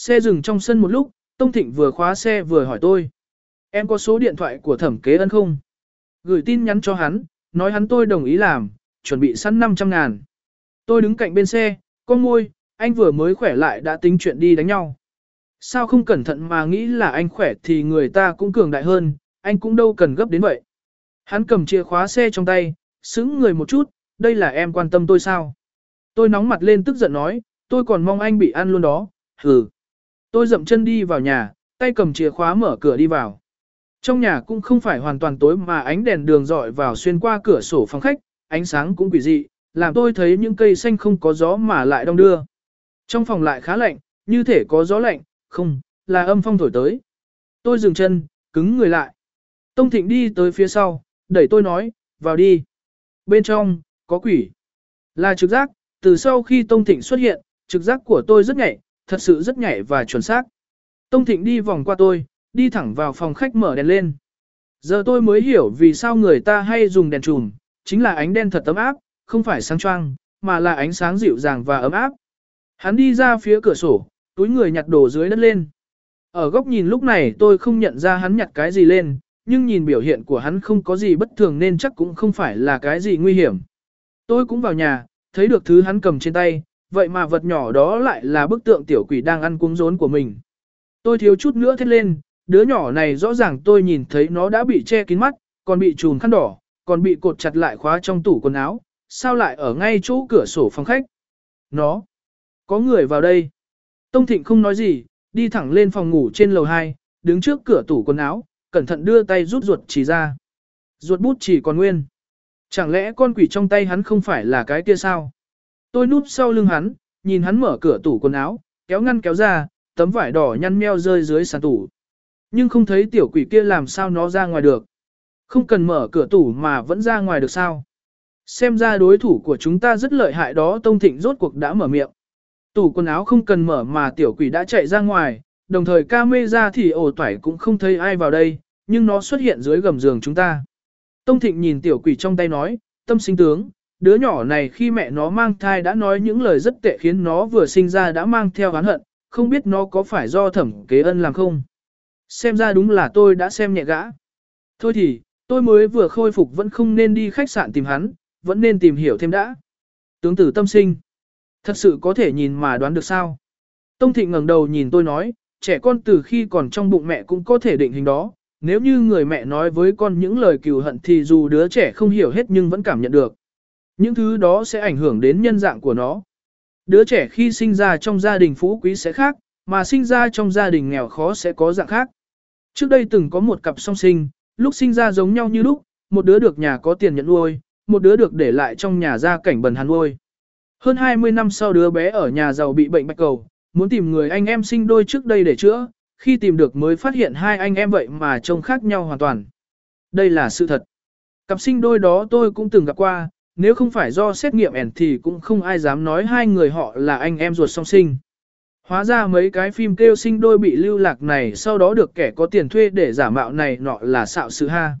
Xe dừng trong sân một lúc, Tông Thịnh vừa khóa xe vừa hỏi tôi. Em có số điện thoại của thẩm kế ân không? Gửi tin nhắn cho hắn, nói hắn tôi đồng ý làm, chuẩn bị sẵn 500 ngàn. Tôi đứng cạnh bên xe, con môi, anh vừa mới khỏe lại đã tính chuyện đi đánh nhau. Sao không cẩn thận mà nghĩ là anh khỏe thì người ta cũng cường đại hơn, anh cũng đâu cần gấp đến vậy. Hắn cầm chìa khóa xe trong tay, sững người một chút, đây là em quan tâm tôi sao? Tôi nóng mặt lên tức giận nói, tôi còn mong anh bị ăn luôn đó, hừ. Tôi dậm chân đi vào nhà, tay cầm chìa khóa mở cửa đi vào. Trong nhà cũng không phải hoàn toàn tối mà ánh đèn đường dọi vào xuyên qua cửa sổ phòng khách, ánh sáng cũng quỷ dị, làm tôi thấy những cây xanh không có gió mà lại đông đưa. Trong phòng lại khá lạnh, như thể có gió lạnh, không, là âm phong thổi tới. Tôi dừng chân, cứng người lại. Tông Thịnh đi tới phía sau, đẩy tôi nói, vào đi. Bên trong, có quỷ. Là trực giác, từ sau khi Tông Thịnh xuất hiện, trực giác của tôi rất nhạy, thật sự rất nhạy và chuẩn xác. Tông Thịnh đi vòng qua tôi, đi thẳng vào phòng khách mở đèn lên. Giờ tôi mới hiểu vì sao người ta hay dùng đèn trùm, chính là ánh đen thật ấm áp, không phải sáng choang, mà là ánh sáng dịu dàng và ấm áp. Hắn đi ra phía cửa sổ, túi người nhặt đồ dưới đất lên. Ở góc nhìn lúc này tôi không nhận ra hắn nhặt cái gì lên, nhưng nhìn biểu hiện của hắn không có gì bất thường nên chắc cũng không phải là cái gì nguy hiểm. Tôi cũng vào nhà, thấy được thứ hắn cầm trên tay, vậy mà vật nhỏ đó lại là bức tượng tiểu quỷ đang ăn cuống rốn của mình. Tôi thiếu chút nữa thét lên, đứa nhỏ này rõ ràng tôi nhìn thấy nó đã bị che kín mắt, còn bị trùn khăn đỏ, còn bị cột chặt lại khóa trong tủ quần áo, sao lại ở ngay chỗ cửa sổ phòng khách. Nó, có người vào đây. Tông Thịnh không nói gì, đi thẳng lên phòng ngủ trên lầu 2, đứng trước cửa tủ quần áo, cẩn thận đưa tay rút ruột chỉ ra. Ruột bút chỉ còn nguyên. Chẳng lẽ con quỷ trong tay hắn không phải là cái kia sao? Tôi núp sau lưng hắn, nhìn hắn mở cửa tủ quần áo, kéo ngăn kéo ra, tấm vải đỏ nhăn meo rơi dưới sàn tủ. Nhưng không thấy tiểu quỷ kia làm sao nó ra ngoài được. Không cần mở cửa tủ mà vẫn ra ngoài được sao. Xem ra đối thủ của chúng ta rất lợi hại đó Tông Thịnh rốt cuộc đã mở miệng. Tủ quần áo không cần mở mà tiểu quỷ đã chạy ra ngoài, đồng thời ca mê ra thì ổ toải cũng không thấy ai vào đây, nhưng nó xuất hiện dưới gầm giường chúng ta. Tông Thịnh nhìn tiểu quỷ trong tay nói, tâm sinh tướng, đứa nhỏ này khi mẹ nó mang thai đã nói những lời rất tệ khiến nó vừa sinh ra đã mang theo oán hận, không biết nó có phải do thẩm kế ân làm không. Xem ra đúng là tôi đã xem nhẹ gã. Thôi thì, tôi mới vừa khôi phục vẫn không nên đi khách sạn tìm hắn, vẫn nên tìm hiểu thêm đã. Tướng tử tâm sinh. Thật sự có thể nhìn mà đoán được sao. Tông Thịnh ngẩng đầu nhìn tôi nói, trẻ con từ khi còn trong bụng mẹ cũng có thể định hình đó. Nếu như người mẹ nói với con những lời cừu hận thì dù đứa trẻ không hiểu hết nhưng vẫn cảm nhận được. Những thứ đó sẽ ảnh hưởng đến nhân dạng của nó. Đứa trẻ khi sinh ra trong gia đình phú quý sẽ khác, mà sinh ra trong gia đình nghèo khó sẽ có dạng khác. Trước đây từng có một cặp song sinh, lúc sinh ra giống nhau như lúc, một đứa được nhà có tiền nhận nuôi, một đứa được để lại trong nhà gia cảnh bần hàn nuôi. Hơn 20 năm sau đứa bé ở nhà giàu bị bệnh bạch cầu, muốn tìm người anh em sinh đôi trước đây để chữa, khi tìm được mới phát hiện hai anh em vậy mà trông khác nhau hoàn toàn. Đây là sự thật. Cặp sinh đôi đó tôi cũng từng gặp qua, nếu không phải do xét nghiệm ẻn thì cũng không ai dám nói hai người họ là anh em ruột song sinh. Hóa ra mấy cái phim kêu sinh đôi bị lưu lạc này sau đó được kẻ có tiền thuê để giả mạo này nọ là xạo sự ha.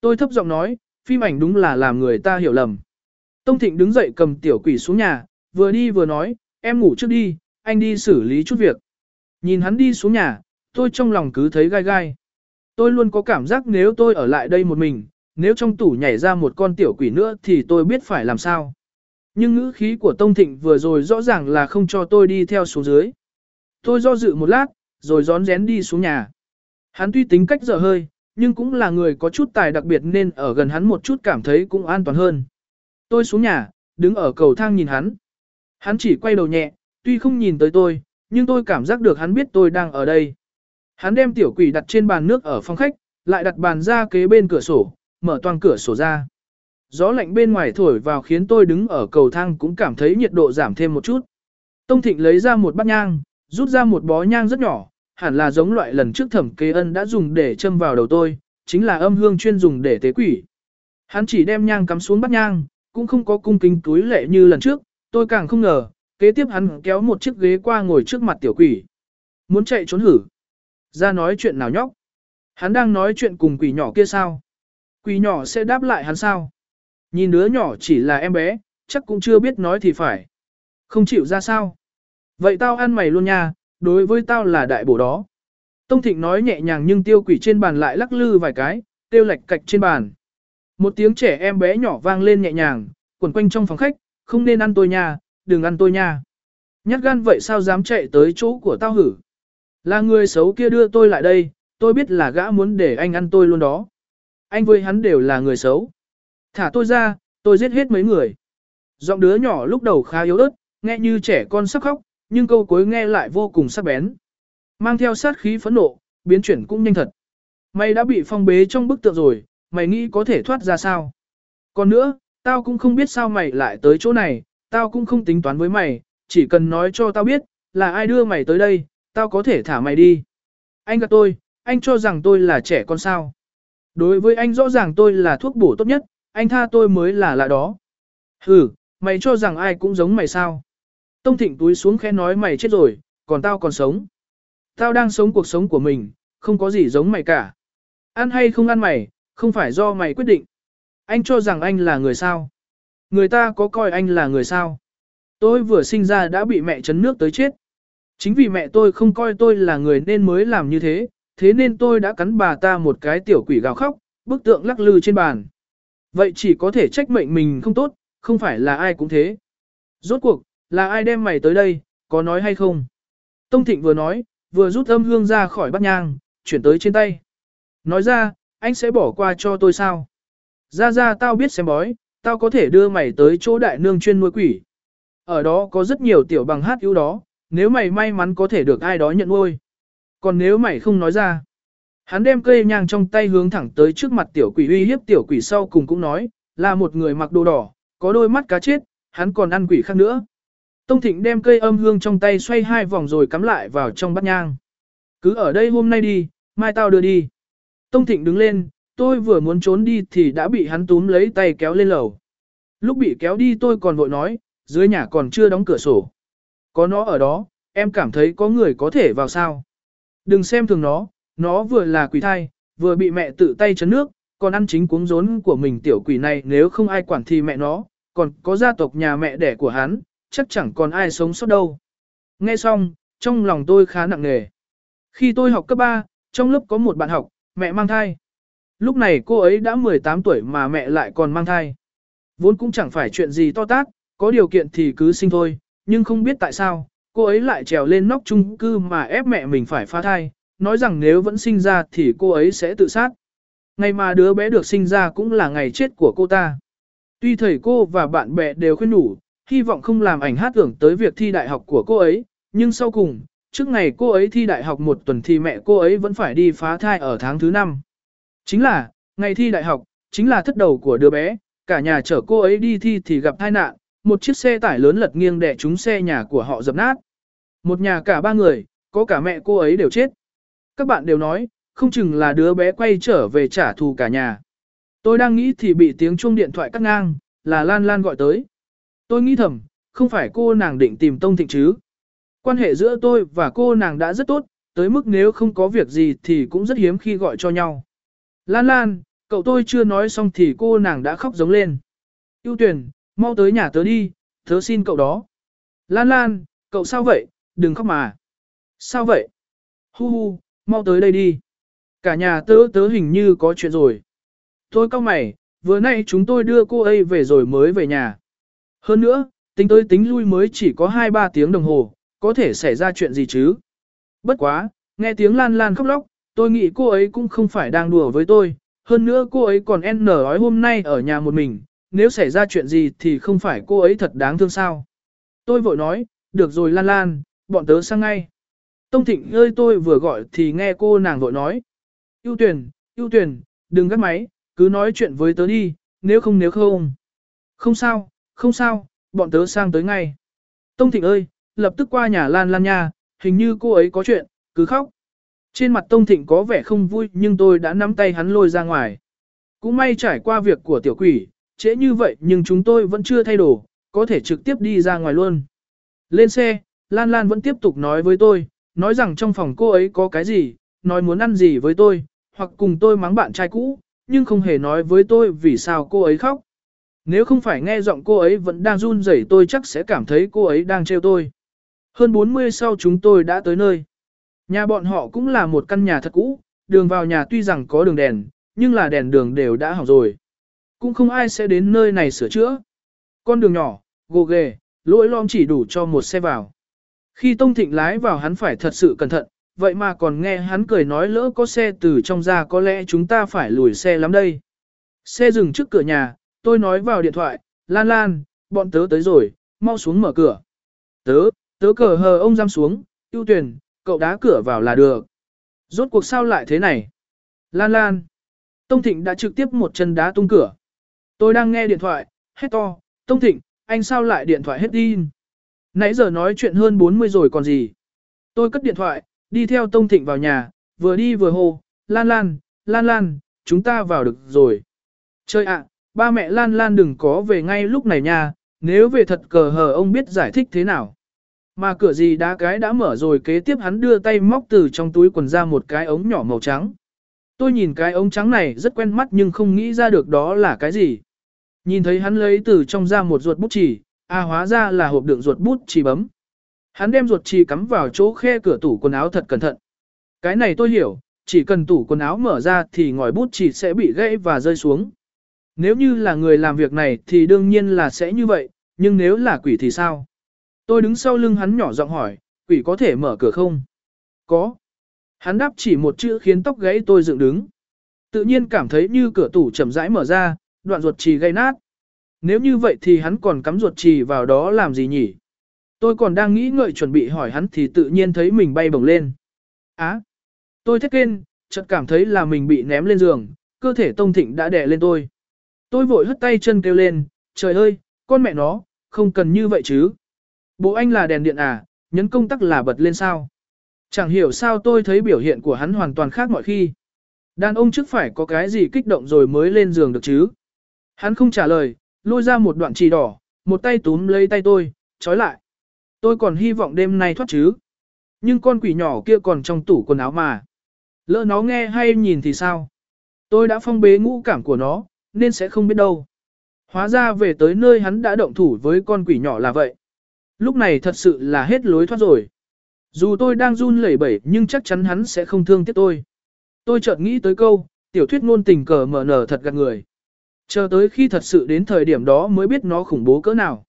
Tôi thấp giọng nói, phim ảnh đúng là làm người ta hiểu lầm. Tông Thịnh đứng dậy cầm tiểu quỷ xuống nhà, vừa đi vừa nói, em ngủ trước đi, anh đi xử lý chút việc. Nhìn hắn đi xuống nhà, tôi trong lòng cứ thấy gai gai. Tôi luôn có cảm giác nếu tôi ở lại đây một mình, nếu trong tủ nhảy ra một con tiểu quỷ nữa thì tôi biết phải làm sao. Nhưng ngữ khí của Tông Thịnh vừa rồi rõ ràng là không cho tôi đi theo xuống dưới. Tôi do dự một lát, rồi rón rén đi xuống nhà. Hắn tuy tính cách dở hơi, nhưng cũng là người có chút tài đặc biệt nên ở gần hắn một chút cảm thấy cũng an toàn hơn. Tôi xuống nhà, đứng ở cầu thang nhìn hắn. Hắn chỉ quay đầu nhẹ, tuy không nhìn tới tôi, nhưng tôi cảm giác được hắn biết tôi đang ở đây. Hắn đem tiểu quỷ đặt trên bàn nước ở phòng khách, lại đặt bàn ra kế bên cửa sổ, mở toàn cửa sổ ra. Gió lạnh bên ngoài thổi vào khiến tôi đứng ở cầu thang cũng cảm thấy nhiệt độ giảm thêm một chút. Tông Thịnh lấy ra một bát nhang, rút ra một bó nhang rất nhỏ, hẳn là giống loại lần trước thẩm kế ân đã dùng để châm vào đầu tôi, chính là âm hương chuyên dùng để tế quỷ. Hắn chỉ đem nhang cắm xuống bát nhang, cũng không có cung kính túi lệ như lần trước, tôi càng không ngờ, kế tiếp hắn kéo một chiếc ghế qua ngồi trước mặt tiểu quỷ. Muốn chạy trốn hử. Ra nói chuyện nào nhóc. Hắn đang nói chuyện cùng quỷ nhỏ kia sao? Quỷ nhỏ sẽ đáp lại hắn sao? Nhìn đứa nhỏ chỉ là em bé, chắc cũng chưa biết nói thì phải. Không chịu ra sao? Vậy tao ăn mày luôn nha, đối với tao là đại bổ đó. Tông Thịnh nói nhẹ nhàng nhưng tiêu quỷ trên bàn lại lắc lư vài cái, tiêu lệch cạch trên bàn. Một tiếng trẻ em bé nhỏ vang lên nhẹ nhàng, quẩn quanh trong phòng khách, không nên ăn tôi nha, đừng ăn tôi nha. Nhát gan vậy sao dám chạy tới chỗ của tao hử. Là người xấu kia đưa tôi lại đây, tôi biết là gã muốn để anh ăn tôi luôn đó. Anh với hắn đều là người xấu. Thả tôi ra, tôi giết hết mấy người. Giọng đứa nhỏ lúc đầu khá yếu ớt, nghe như trẻ con sắp khóc, nhưng câu cuối nghe lại vô cùng sắc bén. Mang theo sát khí phẫn nộ, biến chuyển cũng nhanh thật. Mày đã bị phong bế trong bức tượng rồi, mày nghĩ có thể thoát ra sao? Còn nữa, tao cũng không biết sao mày lại tới chỗ này, tao cũng không tính toán với mày, chỉ cần nói cho tao biết, là ai đưa mày tới đây, tao có thể thả mày đi. Anh gặp tôi, anh cho rằng tôi là trẻ con sao. Đối với anh rõ ràng tôi là thuốc bổ tốt nhất, anh tha tôi mới là lạ đó. Hừ, mày cho rằng ai cũng giống mày sao. Tông thịnh túi xuống khẽ nói mày chết rồi, còn tao còn sống. Tao đang sống cuộc sống của mình, không có gì giống mày cả. Ăn hay không ăn mày, không phải do mày quyết định. Anh cho rằng anh là người sao. Người ta có coi anh là người sao. Tôi vừa sinh ra đã bị mẹ chấn nước tới chết. Chính vì mẹ tôi không coi tôi là người nên mới làm như thế, thế nên tôi đã cắn bà ta một cái tiểu quỷ gào khóc, bức tượng lắc lư trên bàn. Vậy chỉ có thể trách mệnh mình không tốt, không phải là ai cũng thế. Rốt cuộc, là ai đem mày tới đây, có nói hay không? Tông Thịnh vừa nói, vừa rút âm hương ra khỏi bát nhang, chuyển tới trên tay. Nói ra, anh sẽ bỏ qua cho tôi sao? Ra ra tao biết xem bói, tao có thể đưa mày tới chỗ đại nương chuyên nuôi quỷ. Ở đó có rất nhiều tiểu bằng hát yếu đó, nếu mày may mắn có thể được ai đó nhận nuôi. Còn nếu mày không nói ra, hắn đem cây nhang trong tay hướng thẳng tới trước mặt tiểu quỷ uy hiếp tiểu quỷ sau cùng cũng nói, là một người mặc đồ đỏ, có đôi mắt cá chết, hắn còn ăn quỷ khác nữa. Tông Thịnh đem cây âm hương trong tay xoay hai vòng rồi cắm lại vào trong bát nhang. Cứ ở đây hôm nay đi, mai tao đưa đi. Tông Thịnh đứng lên, tôi vừa muốn trốn đi thì đã bị hắn túm lấy tay kéo lên lầu. Lúc bị kéo đi tôi còn vội nói, dưới nhà còn chưa đóng cửa sổ. Có nó ở đó, em cảm thấy có người có thể vào sao. Đừng xem thường nó, nó vừa là quỷ thai, vừa bị mẹ tự tay chấn nước, còn ăn chính cuống rốn của mình tiểu quỷ này nếu không ai quản thì mẹ nó, còn có gia tộc nhà mẹ đẻ của hắn, chắc chẳng còn ai sống sót đâu. Nghe xong, trong lòng tôi khá nặng nề. Khi tôi học cấp 3, trong lớp có một bạn học, mẹ mang thai. Lúc này cô ấy đã 18 tuổi mà mẹ lại còn mang thai. Vốn cũng chẳng phải chuyện gì to tát, có điều kiện thì cứ sinh thôi, nhưng không biết tại sao, cô ấy lại trèo lên nóc chung cư mà ép mẹ mình phải phá thai, nói rằng nếu vẫn sinh ra thì cô ấy sẽ tự sát. Ngày mà đứa bé được sinh ra cũng là ngày chết của cô ta. Tuy thầy cô và bạn bè đều khuyên nhủ, hy vọng không làm ảnh hát tưởng tới việc thi đại học của cô ấy, nhưng sau cùng, trước ngày cô ấy thi đại học một tuần thì mẹ cô ấy vẫn phải đi phá thai ở tháng thứ năm. Chính là, ngày thi đại học, chính là thất đầu của đứa bé, cả nhà chở cô ấy đi thi thì gặp tai nạn, một chiếc xe tải lớn lật nghiêng đè trúng xe nhà của họ dập nát. Một nhà cả ba người, có cả mẹ cô ấy đều chết. Các bạn đều nói, không chừng là đứa bé quay trở về trả thù cả nhà. Tôi đang nghĩ thì bị tiếng chuông điện thoại cắt ngang, là Lan Lan gọi tới. Tôi nghĩ thầm, không phải cô nàng định tìm Tông Thịnh chứ. Quan hệ giữa tôi và cô nàng đã rất tốt, tới mức nếu không có việc gì thì cũng rất hiếm khi gọi cho nhau. Lan Lan, cậu tôi chưa nói xong thì cô nàng đã khóc giống lên. Yêu tuyển, mau tới nhà tớ đi, tớ xin cậu đó. Lan Lan, cậu sao vậy, đừng khóc mà. Sao vậy? Hu hu, mau tới đây đi. Cả nhà tớ tớ hình như có chuyện rồi. Thôi cao mày, vừa nay chúng tôi đưa cô ấy về rồi mới về nhà. Hơn nữa, tính tới tính lui mới chỉ có 2-3 tiếng đồng hồ, có thể xảy ra chuyện gì chứ? Bất quá, nghe tiếng lan lan khóc lóc, tôi nghĩ cô ấy cũng không phải đang đùa với tôi, hơn nữa cô ấy còn n nói hôm nay ở nhà một mình, nếu xảy ra chuyện gì thì không phải cô ấy thật đáng thương sao. Tôi vội nói, được rồi lan lan, bọn tớ sang ngay. Tông Thịnh ơi tôi vừa gọi thì nghe cô nàng vội nói. Yêu tuyển, yêu tuyển, đừng gắt máy, cứ nói chuyện với tớ đi, nếu không nếu không. Không sao, không sao, bọn tớ sang tới ngay. Tông Thịnh ơi, lập tức qua nhà Lan Lan nha, hình như cô ấy có chuyện, cứ khóc. Trên mặt Tông Thịnh có vẻ không vui nhưng tôi đã nắm tay hắn lôi ra ngoài. Cũng may trải qua việc của tiểu quỷ, trễ như vậy nhưng chúng tôi vẫn chưa thay đồ, có thể trực tiếp đi ra ngoài luôn. Lên xe, Lan Lan vẫn tiếp tục nói với tôi, nói rằng trong phòng cô ấy có cái gì, nói muốn ăn gì với tôi, hoặc cùng tôi mắng bạn trai cũ, nhưng không hề nói với tôi vì sao cô ấy khóc. Nếu không phải nghe giọng cô ấy vẫn đang run rẩy tôi chắc sẽ cảm thấy cô ấy đang trêu tôi. Hơn 40 sau chúng tôi đã tới nơi. Nhà bọn họ cũng là một căn nhà thật cũ, đường vào nhà tuy rằng có đường đèn, nhưng là đèn đường đều đã hỏng rồi. Cũng không ai sẽ đến nơi này sửa chữa. Con đường nhỏ, gồ ghề, lỗi lom chỉ đủ cho một xe vào. Khi Tông Thịnh lái vào hắn phải thật sự cẩn thận, vậy mà còn nghe hắn cười nói lỡ có xe từ trong ra có lẽ chúng ta phải lùi xe lắm đây. Xe dừng trước cửa nhà, tôi nói vào điện thoại, Lan Lan, bọn tớ tới rồi, mau xuống mở cửa. Tớ, tớ cờ hờ ông giam xuống, ưu tuyển, cậu đá cửa vào là được. Rốt cuộc sao lại thế này? Lan Lan. Tông Thịnh đã trực tiếp một chân đá tung cửa. Tôi đang nghe điện thoại, hét to, Tông Thịnh, anh sao lại điện thoại hết đi? Nãy giờ nói chuyện hơn 40 rồi còn gì? Tôi cất điện thoại, đi theo Tông Thịnh vào nhà, vừa đi vừa hô, Lan Lan, Lan Lan, chúng ta vào được rồi. Chơi ạ, ba mẹ Lan Lan đừng có về ngay lúc này nha, nếu về thật cờ hờ ông biết giải thích thế nào. Mà cửa gì đá cái đã mở rồi kế tiếp hắn đưa tay móc từ trong túi quần ra một cái ống nhỏ màu trắng. Tôi nhìn cái ống trắng này rất quen mắt nhưng không nghĩ ra được đó là cái gì. Nhìn thấy hắn lấy từ trong ra một ruột bút chỉ, à hóa ra là hộp đựng ruột bút chỉ bấm. Hắn đem ruột chỉ cắm vào chỗ khe cửa tủ quần áo thật cẩn thận. Cái này tôi hiểu, chỉ cần tủ quần áo mở ra thì ngòi bút chỉ sẽ bị gãy và rơi xuống. Nếu như là người làm việc này thì đương nhiên là sẽ như vậy, nhưng nếu là quỷ thì sao? Tôi đứng sau lưng hắn nhỏ giọng hỏi, quỷ có thể mở cửa không? Có. Hắn đáp chỉ một chữ khiến tóc gãy tôi dựng đứng. Tự nhiên cảm thấy như cửa tủ chậm rãi mở ra, đoạn ruột trì gây nát. Nếu như vậy thì hắn còn cắm ruột trì vào đó làm gì nhỉ? Tôi còn đang nghĩ ngợi chuẩn bị hỏi hắn thì tự nhiên thấy mình bay bổng lên. Á! tôi thét kên, chợt cảm thấy là mình bị ném lên giường, cơ thể tông thịnh đã đè lên tôi. Tôi vội hất tay chân kêu lên, trời ơi, con mẹ nó, không cần như vậy chứ. Bố anh là đèn điện à, nhấn công tắc là bật lên sao. Chẳng hiểu sao tôi thấy biểu hiện của hắn hoàn toàn khác mọi khi. Đàn ông trước phải có cái gì kích động rồi mới lên giường được chứ. Hắn không trả lời, lôi ra một đoạn chỉ đỏ, một tay túm lấy tay tôi, trói lại. Tôi còn hy vọng đêm nay thoát chứ. Nhưng con quỷ nhỏ kia còn trong tủ quần áo mà. Lỡ nó nghe hay nhìn thì sao? Tôi đã phong bế ngũ cảm của nó, nên sẽ không biết đâu. Hóa ra về tới nơi hắn đã động thủ với con quỷ nhỏ là vậy. Lúc này thật sự là hết lối thoát rồi. Dù tôi đang run lẩy bẩy nhưng chắc chắn hắn sẽ không thương tiếc tôi. Tôi chợt nghĩ tới câu, tiểu thuyết ngôn tình cờ mở nở thật gạt người. Chờ tới khi thật sự đến thời điểm đó mới biết nó khủng bố cỡ nào.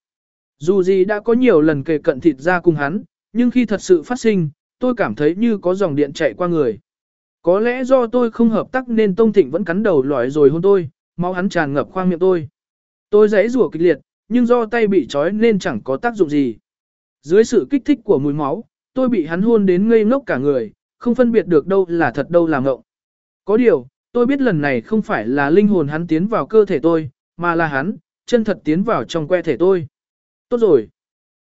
Dù gì đã có nhiều lần kề cận thịt ra cùng hắn, nhưng khi thật sự phát sinh, tôi cảm thấy như có dòng điện chạy qua người. Có lẽ do tôi không hợp tác nên Tông Thịnh vẫn cắn đầu lõi rồi hôn tôi, máu hắn tràn ngập khoang miệng tôi. Tôi giãy rủa kịch liệt, nhưng do tay bị trói nên chẳng có tác dụng gì. Dưới sự kích thích của mùi máu, tôi bị hắn hôn đến ngây ngốc cả người, không phân biệt được đâu là thật đâu là ngộng. Có điều, tôi biết lần này không phải là linh hồn hắn tiến vào cơ thể tôi, mà là hắn, chân thật tiến vào trong que thể tôi. Tốt rồi.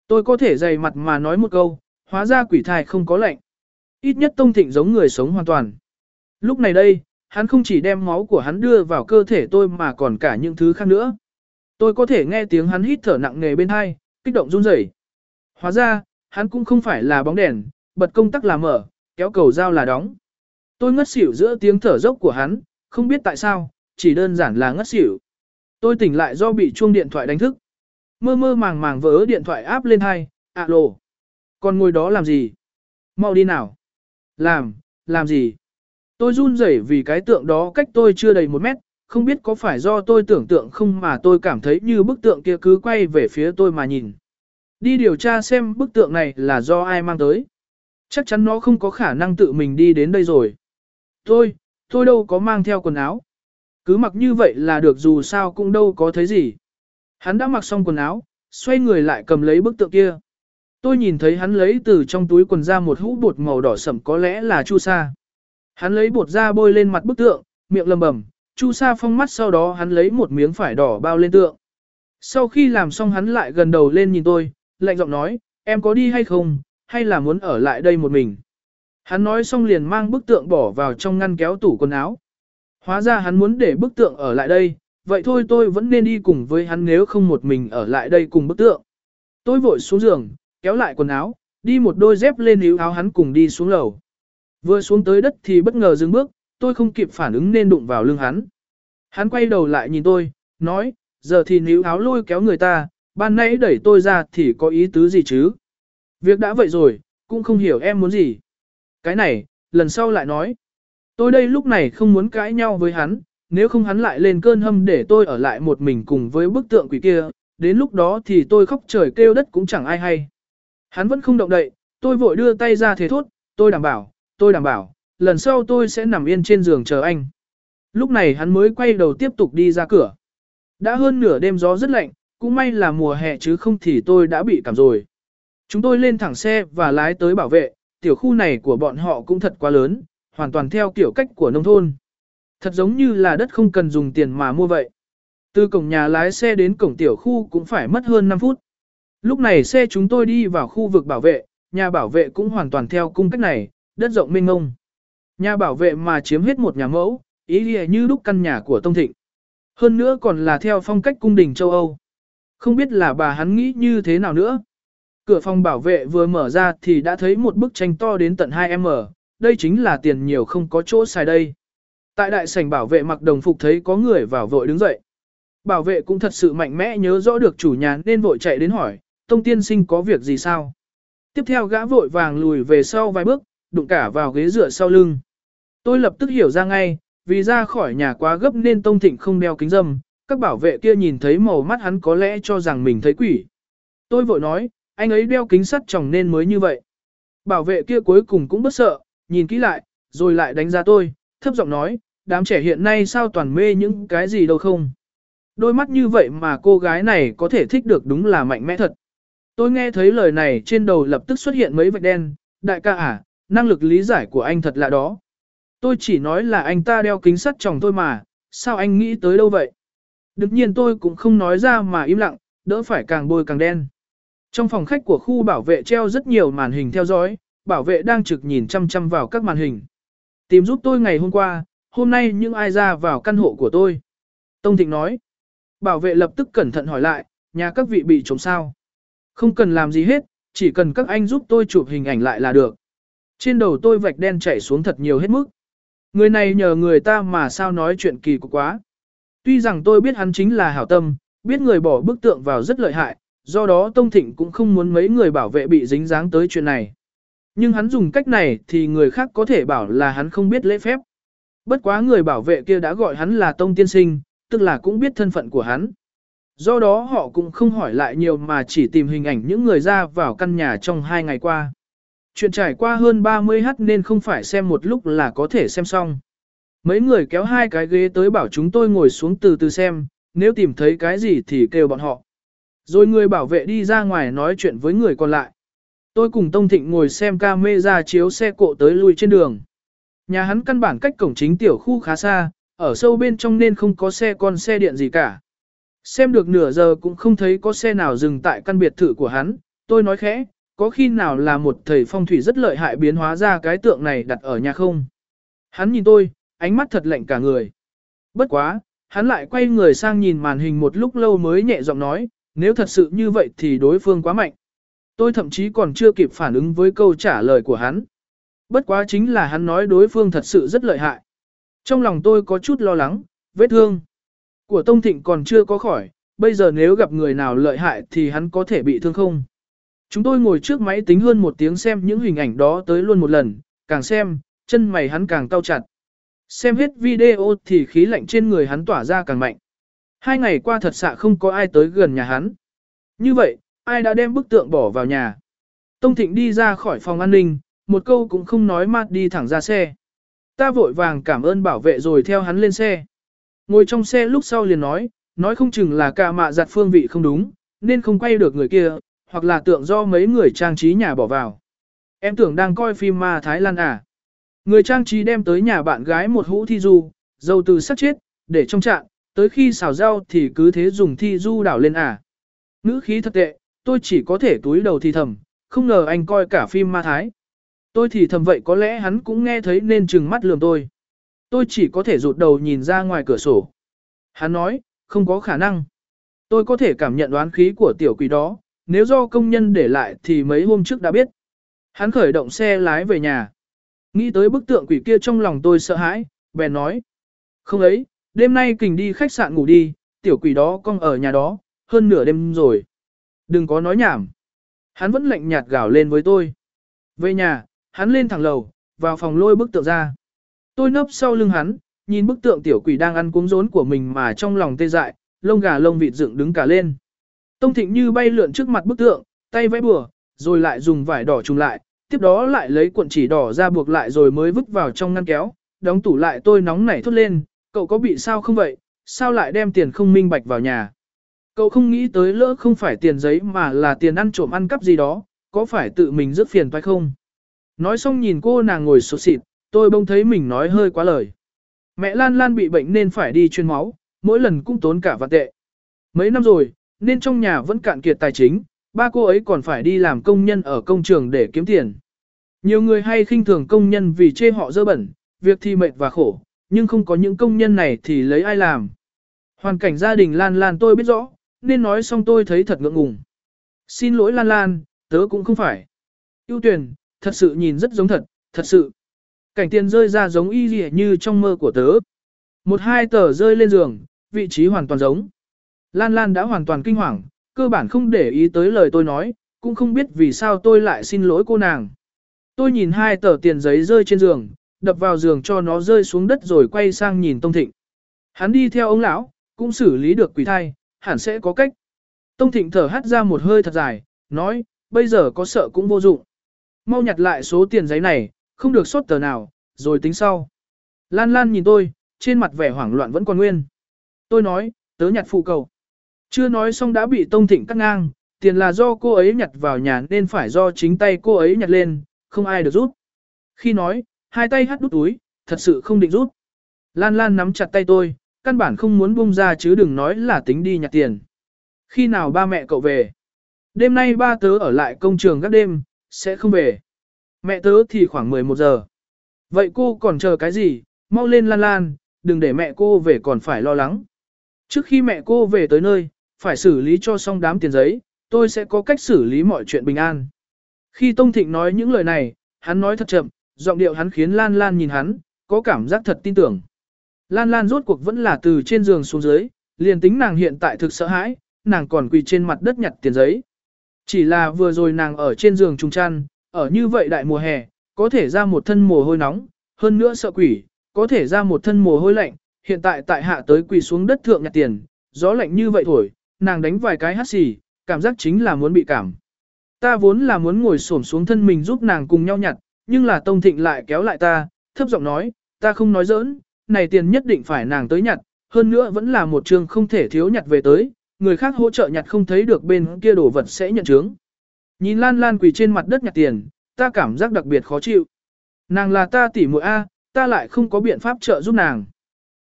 Tôi có thể dày mặt mà nói một câu, hóa ra quỷ thai không có lệnh. Ít nhất Tông Thịnh giống người sống hoàn toàn. Lúc này đây, hắn không chỉ đem máu của hắn đưa vào cơ thể tôi mà còn cả những thứ khác nữa. Tôi có thể nghe tiếng hắn hít thở nặng nề bên hai, kích động run rẩy. Hóa ra, hắn cũng không phải là bóng đèn, bật công tắc là mở, kéo cầu dao là đóng. Tôi ngất xỉu giữa tiếng thở dốc của hắn, không biết tại sao, chỉ đơn giản là ngất xỉu. Tôi tỉnh lại do bị chuông điện thoại đánh thức. Mơ mơ màng màng vỡ điện thoại áp lên hai, alo. Còn ngồi đó làm gì? Mau đi nào. Làm, làm gì? Tôi run rẩy vì cái tượng đó cách tôi chưa đầy một mét, không biết có phải do tôi tưởng tượng không mà tôi cảm thấy như bức tượng kia cứ quay về phía tôi mà nhìn. Đi điều tra xem bức tượng này là do ai mang tới. Chắc chắn nó không có khả năng tự mình đi đến đây rồi. Tôi, tôi đâu có mang theo quần áo. Cứ mặc như vậy là được dù sao cũng đâu có thấy gì. Hắn đã mặc xong quần áo, xoay người lại cầm lấy bức tượng kia. Tôi nhìn thấy hắn lấy từ trong túi quần ra một hũ bột màu đỏ sậm có lẽ là chu sa. Hắn lấy bột ra bôi lên mặt bức tượng, miệng lầm bầm, chu sa phong mắt sau đó hắn lấy một miếng phải đỏ bao lên tượng. Sau khi làm xong hắn lại gần đầu lên nhìn tôi, lạnh giọng nói, em có đi hay không, hay là muốn ở lại đây một mình. Hắn nói xong liền mang bức tượng bỏ vào trong ngăn kéo tủ quần áo. Hóa ra hắn muốn để bức tượng ở lại đây, vậy thôi tôi vẫn nên đi cùng với hắn nếu không một mình ở lại đây cùng bức tượng. Tôi vội xuống giường, kéo lại quần áo, đi một đôi dép lên níu áo hắn cùng đi xuống lầu. Vừa xuống tới đất thì bất ngờ dừng bước, tôi không kịp phản ứng nên đụng vào lưng hắn. Hắn quay đầu lại nhìn tôi, nói, giờ thì níu áo lôi kéo người ta, ban nãy đẩy tôi ra thì có ý tứ gì chứ? Việc đã vậy rồi, cũng không hiểu em muốn gì. Cái này, lần sau lại nói. Tôi đây lúc này không muốn cãi nhau với hắn, nếu không hắn lại lên cơn hâm để tôi ở lại một mình cùng với bức tượng quỷ kia, đến lúc đó thì tôi khóc trời kêu đất cũng chẳng ai hay. Hắn vẫn không động đậy, tôi vội đưa tay ra thế thốt, tôi đảm bảo, tôi đảm bảo, lần sau tôi sẽ nằm yên trên giường chờ anh. Lúc này hắn mới quay đầu tiếp tục đi ra cửa. Đã hơn nửa đêm gió rất lạnh, cũng may là mùa hè chứ không thì tôi đã bị cảm rồi. Chúng tôi lên thẳng xe và lái tới bảo vệ, tiểu khu này của bọn họ cũng thật quá lớn, hoàn toàn theo kiểu cách của nông thôn. Thật giống như là đất không cần dùng tiền mà mua vậy. Từ cổng nhà lái xe đến cổng tiểu khu cũng phải mất hơn 5 phút. Lúc này xe chúng tôi đi vào khu vực bảo vệ, nhà bảo vệ cũng hoàn toàn theo cung cách này, đất rộng mênh mông. Nhà bảo vệ mà chiếm hết một nhà mẫu, ý nghĩa như lúc căn nhà của Tông Thịnh. Hơn nữa còn là theo phong cách cung đình châu Âu. Không biết là bà hắn nghĩ như thế nào nữa. Cửa phòng bảo vệ vừa mở ra thì đã thấy một bức tranh to đến tận 2M, đây chính là tiền nhiều không có chỗ xài đây. Tại đại sảnh bảo vệ mặc đồng phục thấy có người vào vội đứng dậy. Bảo vệ cũng thật sự mạnh mẽ nhớ rõ được chủ nhà nên vội chạy đến hỏi, Tông tiên sinh có việc gì sao? Tiếp theo gã vội vàng lùi về sau vài bước, đụng cả vào ghế dựa sau lưng. Tôi lập tức hiểu ra ngay, vì ra khỏi nhà quá gấp nên Tông Thịnh không đeo kính dâm, các bảo vệ kia nhìn thấy màu mắt hắn có lẽ cho rằng mình thấy quỷ. Tôi vội nói, anh ấy đeo kính sắt tròng nên mới như vậy. Bảo vệ kia cuối cùng cũng bất sợ, nhìn kỹ lại, rồi lại đánh giá tôi, thấp giọng nói, đám trẻ hiện nay sao toàn mê những cái gì đâu không. Đôi mắt như vậy mà cô gái này có thể thích được đúng là mạnh mẽ thật. Tôi nghe thấy lời này trên đầu lập tức xuất hiện mấy vạch đen, đại ca à, năng lực lý giải của anh thật lạ đó. Tôi chỉ nói là anh ta đeo kính sắt chồng tôi mà, sao anh nghĩ tới đâu vậy? Đương nhiên tôi cũng không nói ra mà im lặng, đỡ phải càng bôi càng đen. Trong phòng khách của khu bảo vệ treo rất nhiều màn hình theo dõi, bảo vệ đang trực nhìn chăm chăm vào các màn hình. Tìm giúp tôi ngày hôm qua, hôm nay những ai ra vào căn hộ của tôi. Tông Thịnh nói. Bảo vệ lập tức cẩn thận hỏi lại, nhà các vị bị trống sao. Không cần làm gì hết, chỉ cần các anh giúp tôi chụp hình ảnh lại là được. Trên đầu tôi vạch đen chảy xuống thật nhiều hết mức. Người này nhờ người ta mà sao nói chuyện kỳ cục quá. Tuy rằng tôi biết hắn chính là hảo tâm, biết người bỏ bức tượng vào rất lợi hại, do đó Tông Thịnh cũng không muốn mấy người bảo vệ bị dính dáng tới chuyện này. Nhưng hắn dùng cách này thì người khác có thể bảo là hắn không biết lễ phép. Bất quá người bảo vệ kia đã gọi hắn là Tông Tiên Sinh, tức là cũng biết thân phận của hắn. Do đó họ cũng không hỏi lại nhiều mà chỉ tìm hình ảnh những người ra vào căn nhà trong hai ngày qua. Chuyện trải qua hơn 30 h nên không phải xem một lúc là có thể xem xong. Mấy người kéo hai cái ghế tới bảo chúng tôi ngồi xuống từ từ xem, nếu tìm thấy cái gì thì kêu bọn họ. Rồi người bảo vệ đi ra ngoài nói chuyện với người còn lại. Tôi cùng Tông Thịnh ngồi xem ca mê ra chiếu xe cộ tới lui trên đường. Nhà hắn căn bản cách cổng chính tiểu khu khá xa, ở sâu bên trong nên không có xe con xe điện gì cả. Xem được nửa giờ cũng không thấy có xe nào dừng tại căn biệt thự của hắn, tôi nói khẽ, có khi nào là một thầy phong thủy rất lợi hại biến hóa ra cái tượng này đặt ở nhà không? Hắn nhìn tôi, ánh mắt thật lạnh cả người. Bất quá, hắn lại quay người sang nhìn màn hình một lúc lâu mới nhẹ giọng nói, nếu thật sự như vậy thì đối phương quá mạnh. Tôi thậm chí còn chưa kịp phản ứng với câu trả lời của hắn. Bất quá chính là hắn nói đối phương thật sự rất lợi hại. Trong lòng tôi có chút lo lắng, vết thương của Tông Thịnh còn chưa có khỏi, bây giờ nếu gặp người nào lợi hại thì hắn có thể bị thương không? Chúng tôi ngồi trước máy tính hơn một tiếng xem những hình ảnh đó tới luôn một lần, càng xem, chân mày hắn càng cau chặt. Xem hết video thì khí lạnh trên người hắn tỏa ra càng mạnh. Hai ngày qua thật xạ không có ai tới gần nhà hắn. Như vậy, ai đã đem bức tượng bỏ vào nhà? Tông Thịnh đi ra khỏi phòng an ninh, một câu cũng không nói mà đi thẳng ra xe. Ta vội vàng cảm ơn bảo vệ rồi theo hắn lên xe. Ngồi trong xe lúc sau liền nói, nói không chừng là cả mạ giặt phương vị không đúng, nên không quay được người kia, hoặc là tượng do mấy người trang trí nhà bỏ vào. Em tưởng đang coi phim ma Thái Lan à. Người trang trí đem tới nhà bạn gái một hũ thi du, dầu từ sắc chết, để trong trạng, tới khi xào rau thì cứ thế dùng thi du đảo lên à. Ngữ khí thật tệ, tôi chỉ có thể túi đầu thì thầm, không ngờ anh coi cả phim ma Thái. Tôi thì thầm vậy có lẽ hắn cũng nghe thấy nên trừng mắt lườm tôi. Tôi chỉ có thể rụt đầu nhìn ra ngoài cửa sổ. Hắn nói, không có khả năng. Tôi có thể cảm nhận đoán khí của tiểu quỷ đó, nếu do công nhân để lại thì mấy hôm trước đã biết. Hắn khởi động xe lái về nhà. Nghĩ tới bức tượng quỷ kia trong lòng tôi sợ hãi, bèn nói. Không ấy, đêm nay kình đi khách sạn ngủ đi, tiểu quỷ đó con ở nhà đó, hơn nửa đêm rồi. Đừng có nói nhảm. Hắn vẫn lạnh nhạt gào lên với tôi. Về nhà, hắn lên thẳng lầu, vào phòng lôi bức tượng ra. Tôi nấp sau lưng hắn, nhìn bức tượng tiểu quỷ đang ăn cuống rốn của mình mà trong lòng tê dại, lông gà lông vịt dựng đứng cả lên. Tông Thịnh như bay lượn trước mặt bức tượng, tay vẽ bừa, rồi lại dùng vải đỏ trùng lại, tiếp đó lại lấy cuộn chỉ đỏ ra buộc lại rồi mới vứt vào trong ngăn kéo, đóng tủ lại tôi nóng nảy thốt lên, cậu có bị sao không vậy, sao lại đem tiền không minh bạch vào nhà. Cậu không nghĩ tới lỡ không phải tiền giấy mà là tiền ăn trộm ăn cắp gì đó, có phải tự mình rước phiền phải không? Nói xong nhìn cô nàng ngồi sốt xịt, tôi bỗng thấy mình nói hơi quá lời. Mẹ Lan Lan bị bệnh nên phải đi chuyên máu, mỗi lần cũng tốn cả vạn tệ. Mấy năm rồi, nên trong nhà vẫn cạn kiệt tài chính, ba cô ấy còn phải đi làm công nhân ở công trường để kiếm tiền. Nhiều người hay khinh thường công nhân vì chê họ dơ bẩn, việc thì mệt và khổ, nhưng không có những công nhân này thì lấy ai làm. Hoàn cảnh gia đình Lan Lan tôi biết rõ, nên nói xong tôi thấy thật ngượng ngùng. Xin lỗi Lan Lan, tớ cũng không phải. Yêu tuyển, thật sự nhìn rất giống thật, thật sự. Cảnh tiền rơi ra giống y gì như trong mơ của tớ. Một hai tờ rơi lên giường, vị trí hoàn toàn giống. Lan Lan đã hoàn toàn kinh hoàng, cơ bản không để ý tới lời tôi nói, cũng không biết vì sao tôi lại xin lỗi cô nàng. Tôi nhìn hai tờ tiền giấy rơi trên giường, đập vào giường cho nó rơi xuống đất rồi quay sang nhìn Tông Thịnh. Hắn đi theo ông lão, cũng xử lý được quỷ thai, hẳn sẽ có cách. Tông Thịnh thở hắt ra một hơi thật dài, nói, bây giờ có sợ cũng vô dụng. Mau nhặt lại số tiền giấy này, không được sót tờ nào, rồi tính sau. Lan Lan nhìn tôi, trên mặt vẻ hoảng loạn vẫn còn nguyên. Tôi nói, tớ nhặt phụ cầu. Chưa nói xong đã bị Tông Thịnh cắt ngang, tiền là do cô ấy nhặt vào nhà nên phải do chính tay cô ấy nhặt lên, không ai được rút. Khi nói, hai tay hắt đút túi, thật sự không định rút. Lan Lan nắm chặt tay tôi, căn bản không muốn buông ra chứ đừng nói là tính đi nhặt tiền. Khi nào ba mẹ cậu về? Đêm nay ba tớ ở lại công trường các đêm, sẽ không về. Mẹ tớ thì khoảng 11 giờ. Vậy cô còn chờ cái gì? Mau lên Lan Lan, đừng để mẹ cô về còn phải lo lắng. Trước khi mẹ cô về tới nơi, phải xử lý cho xong đám tiền giấy, tôi sẽ có cách xử lý mọi chuyện bình an. Khi Tông Thịnh nói những lời này, hắn nói thật chậm, giọng điệu hắn khiến Lan Lan nhìn hắn, có cảm giác thật tin tưởng. Lan Lan rốt cuộc vẫn là từ trên giường xuống dưới, liền tính nàng hiện tại thực sợ hãi, nàng còn quỳ trên mặt đất nhặt tiền giấy. Chỉ là vừa rồi nàng ở trên giường trùng chăn, ở như vậy đại mùa hè, có thể ra một thân mồ hôi nóng, hơn nữa sợ quỷ, có thể ra một thân mồ hôi lạnh, hiện tại tại hạ tới quỳ xuống đất thượng nhặt tiền, gió lạnh như vậy thổi, nàng đánh vài cái hát xì, cảm giác chính là muốn bị cảm. Ta vốn là muốn ngồi xổm xuống thân mình giúp nàng cùng nhau nhặt, nhưng là Tông Thịnh lại kéo lại ta, thấp giọng nói, ta không nói giỡn, này tiền nhất định phải nàng tới nhặt, hơn nữa vẫn là một trường không thể thiếu nhặt về tới, người khác hỗ trợ nhặt không thấy được bên kia đồ vật sẽ nhận chứng. Nhìn Lan Lan quỳ trên mặt đất nhặt tiền, ta cảm giác đặc biệt khó chịu. Nàng là ta tỉ muội A, ta lại không có biện pháp trợ giúp nàng.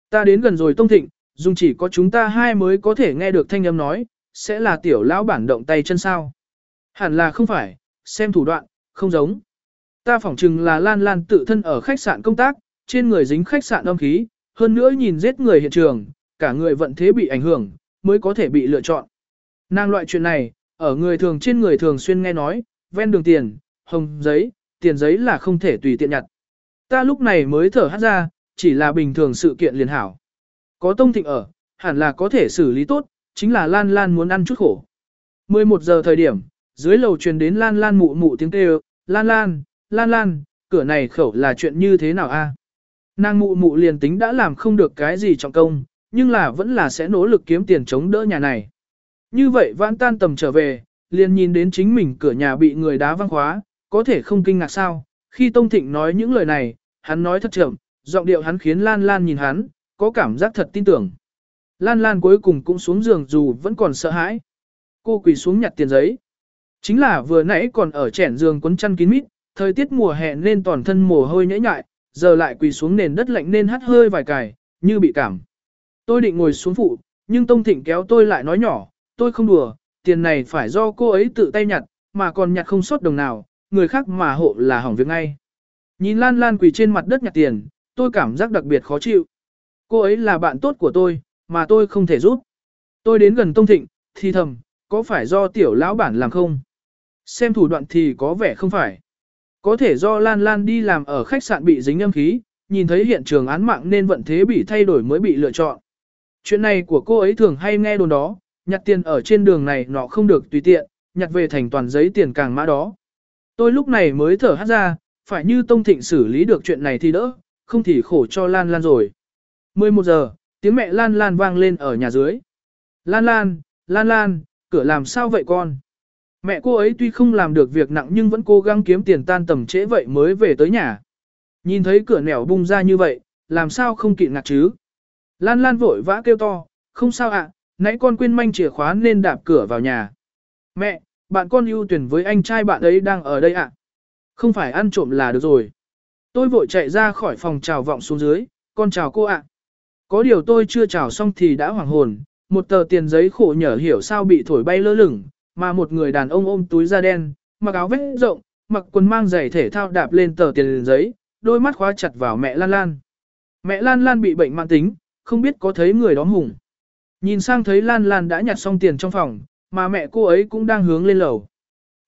Ta đến gần rồi Tông Thịnh, dùng chỉ có chúng ta hai mới có thể nghe được thanh âm nói, sẽ là tiểu lão bản động tay chân sao. Hẳn là không phải, xem thủ đoạn, không giống. Ta phỏng chừng là Lan Lan tự thân ở khách sạn công tác, trên người dính khách sạn âm khí, hơn nữa nhìn giết người hiện trường, cả người vận thế bị ảnh hưởng, mới có thể bị lựa chọn. Nàng loại chuyện này, ở người thường trên người thường xuyên nghe nói, ven đường tiền, hồng giấy, tiền giấy là không thể tùy tiện nhặt. Ta lúc này mới thở hát ra, chỉ là bình thường sự kiện liền hảo. Có tông thịnh ở, hẳn là có thể xử lý tốt, chính là Lan Lan muốn ăn chút khổ. 11 giờ thời điểm, dưới lầu truyền đến Lan Lan mụ mụ tiếng kêu, Lan Lan, Lan Lan, cửa này khẩu là chuyện như thế nào a? Nàng mụ mụ liền tính đã làm không được cái gì trọng công, nhưng là vẫn là sẽ nỗ lực kiếm tiền chống đỡ nhà này. Như vậy vãn tan tầm trở về, liền nhìn đến chính mình cửa nhà bị người đá văng khóa, có thể không kinh ngạc sao. Khi Tông Thịnh nói những lời này, hắn nói thật chậm, giọng điệu hắn khiến Lan Lan nhìn hắn, có cảm giác thật tin tưởng. Lan Lan cuối cùng cũng xuống giường dù vẫn còn sợ hãi. Cô quỳ xuống nhặt tiền giấy. Chính là vừa nãy còn ở chẻn giường quấn chăn kín mít, thời tiết mùa hè nên toàn thân mồ hôi nhễ nhại, giờ lại quỳ xuống nền đất lạnh nên hắt hơi vài cài, như bị cảm. Tôi định ngồi xuống phụ, nhưng Tông Thịnh kéo tôi lại nói nhỏ, tôi không đùa, tiền này phải do cô ấy tự tay nhặt, mà còn nhặt không sót đồng nào, người khác mà hộ là hỏng việc ngay. Nhìn Lan Lan quỳ trên mặt đất nhặt tiền, tôi cảm giác đặc biệt khó chịu. Cô ấy là bạn tốt của tôi, mà tôi không thể giúp. Tôi đến gần Tông Thịnh, thì thầm, có phải do tiểu lão bản làm không? Xem thủ đoạn thì có vẻ không phải. Có thể do Lan Lan đi làm ở khách sạn bị dính âm khí, nhìn thấy hiện trường án mạng nên vận thế bị thay đổi mới bị lựa chọn. Chuyện này của cô ấy thường hay nghe đồn đó, nhặt tiền ở trên đường này nọ không được tùy tiện, nhặt về thành toàn giấy tiền càng mã đó. Tôi lúc này mới thở hát ra, phải như Tông Thịnh xử lý được chuyện này thì đỡ, không thì khổ cho Lan Lan rồi. 11 giờ, tiếng mẹ Lan Lan vang lên ở nhà dưới. Lan Lan, Lan Lan, cửa làm sao vậy con? Mẹ cô ấy tuy không làm được việc nặng nhưng vẫn cố gắng kiếm tiền tan tầm trễ vậy mới về tới nhà. Nhìn thấy cửa nẻo bung ra như vậy, làm sao không kịn ngạc chứ? Lan Lan vội vã kêu to, không sao ạ, nãy con quên manh chìa khóa nên đạp cửa vào nhà. Mẹ, bạn con ưu tuyển với anh trai bạn ấy đang ở đây ạ. Không phải ăn trộm là được rồi. Tôi vội chạy ra khỏi phòng chào vọng xuống dưới, con chào cô ạ. Có điều tôi chưa chào xong thì đã hoảng hồn, một tờ tiền giấy khổ nhở hiểu sao bị thổi bay lơ lửng, mà một người đàn ông ôm túi da đen, mặc áo vest rộng, mặc quần mang giày thể thao đạp lên tờ tiền giấy, đôi mắt khóa chặt vào mẹ Lan Lan. Mẹ Lan Lan bị bệnh mạng tính, không biết có thấy người đó hùng. Nhìn sang thấy Lan Lan đã nhặt xong tiền trong phòng, mà mẹ cô ấy cũng đang hướng lên lầu.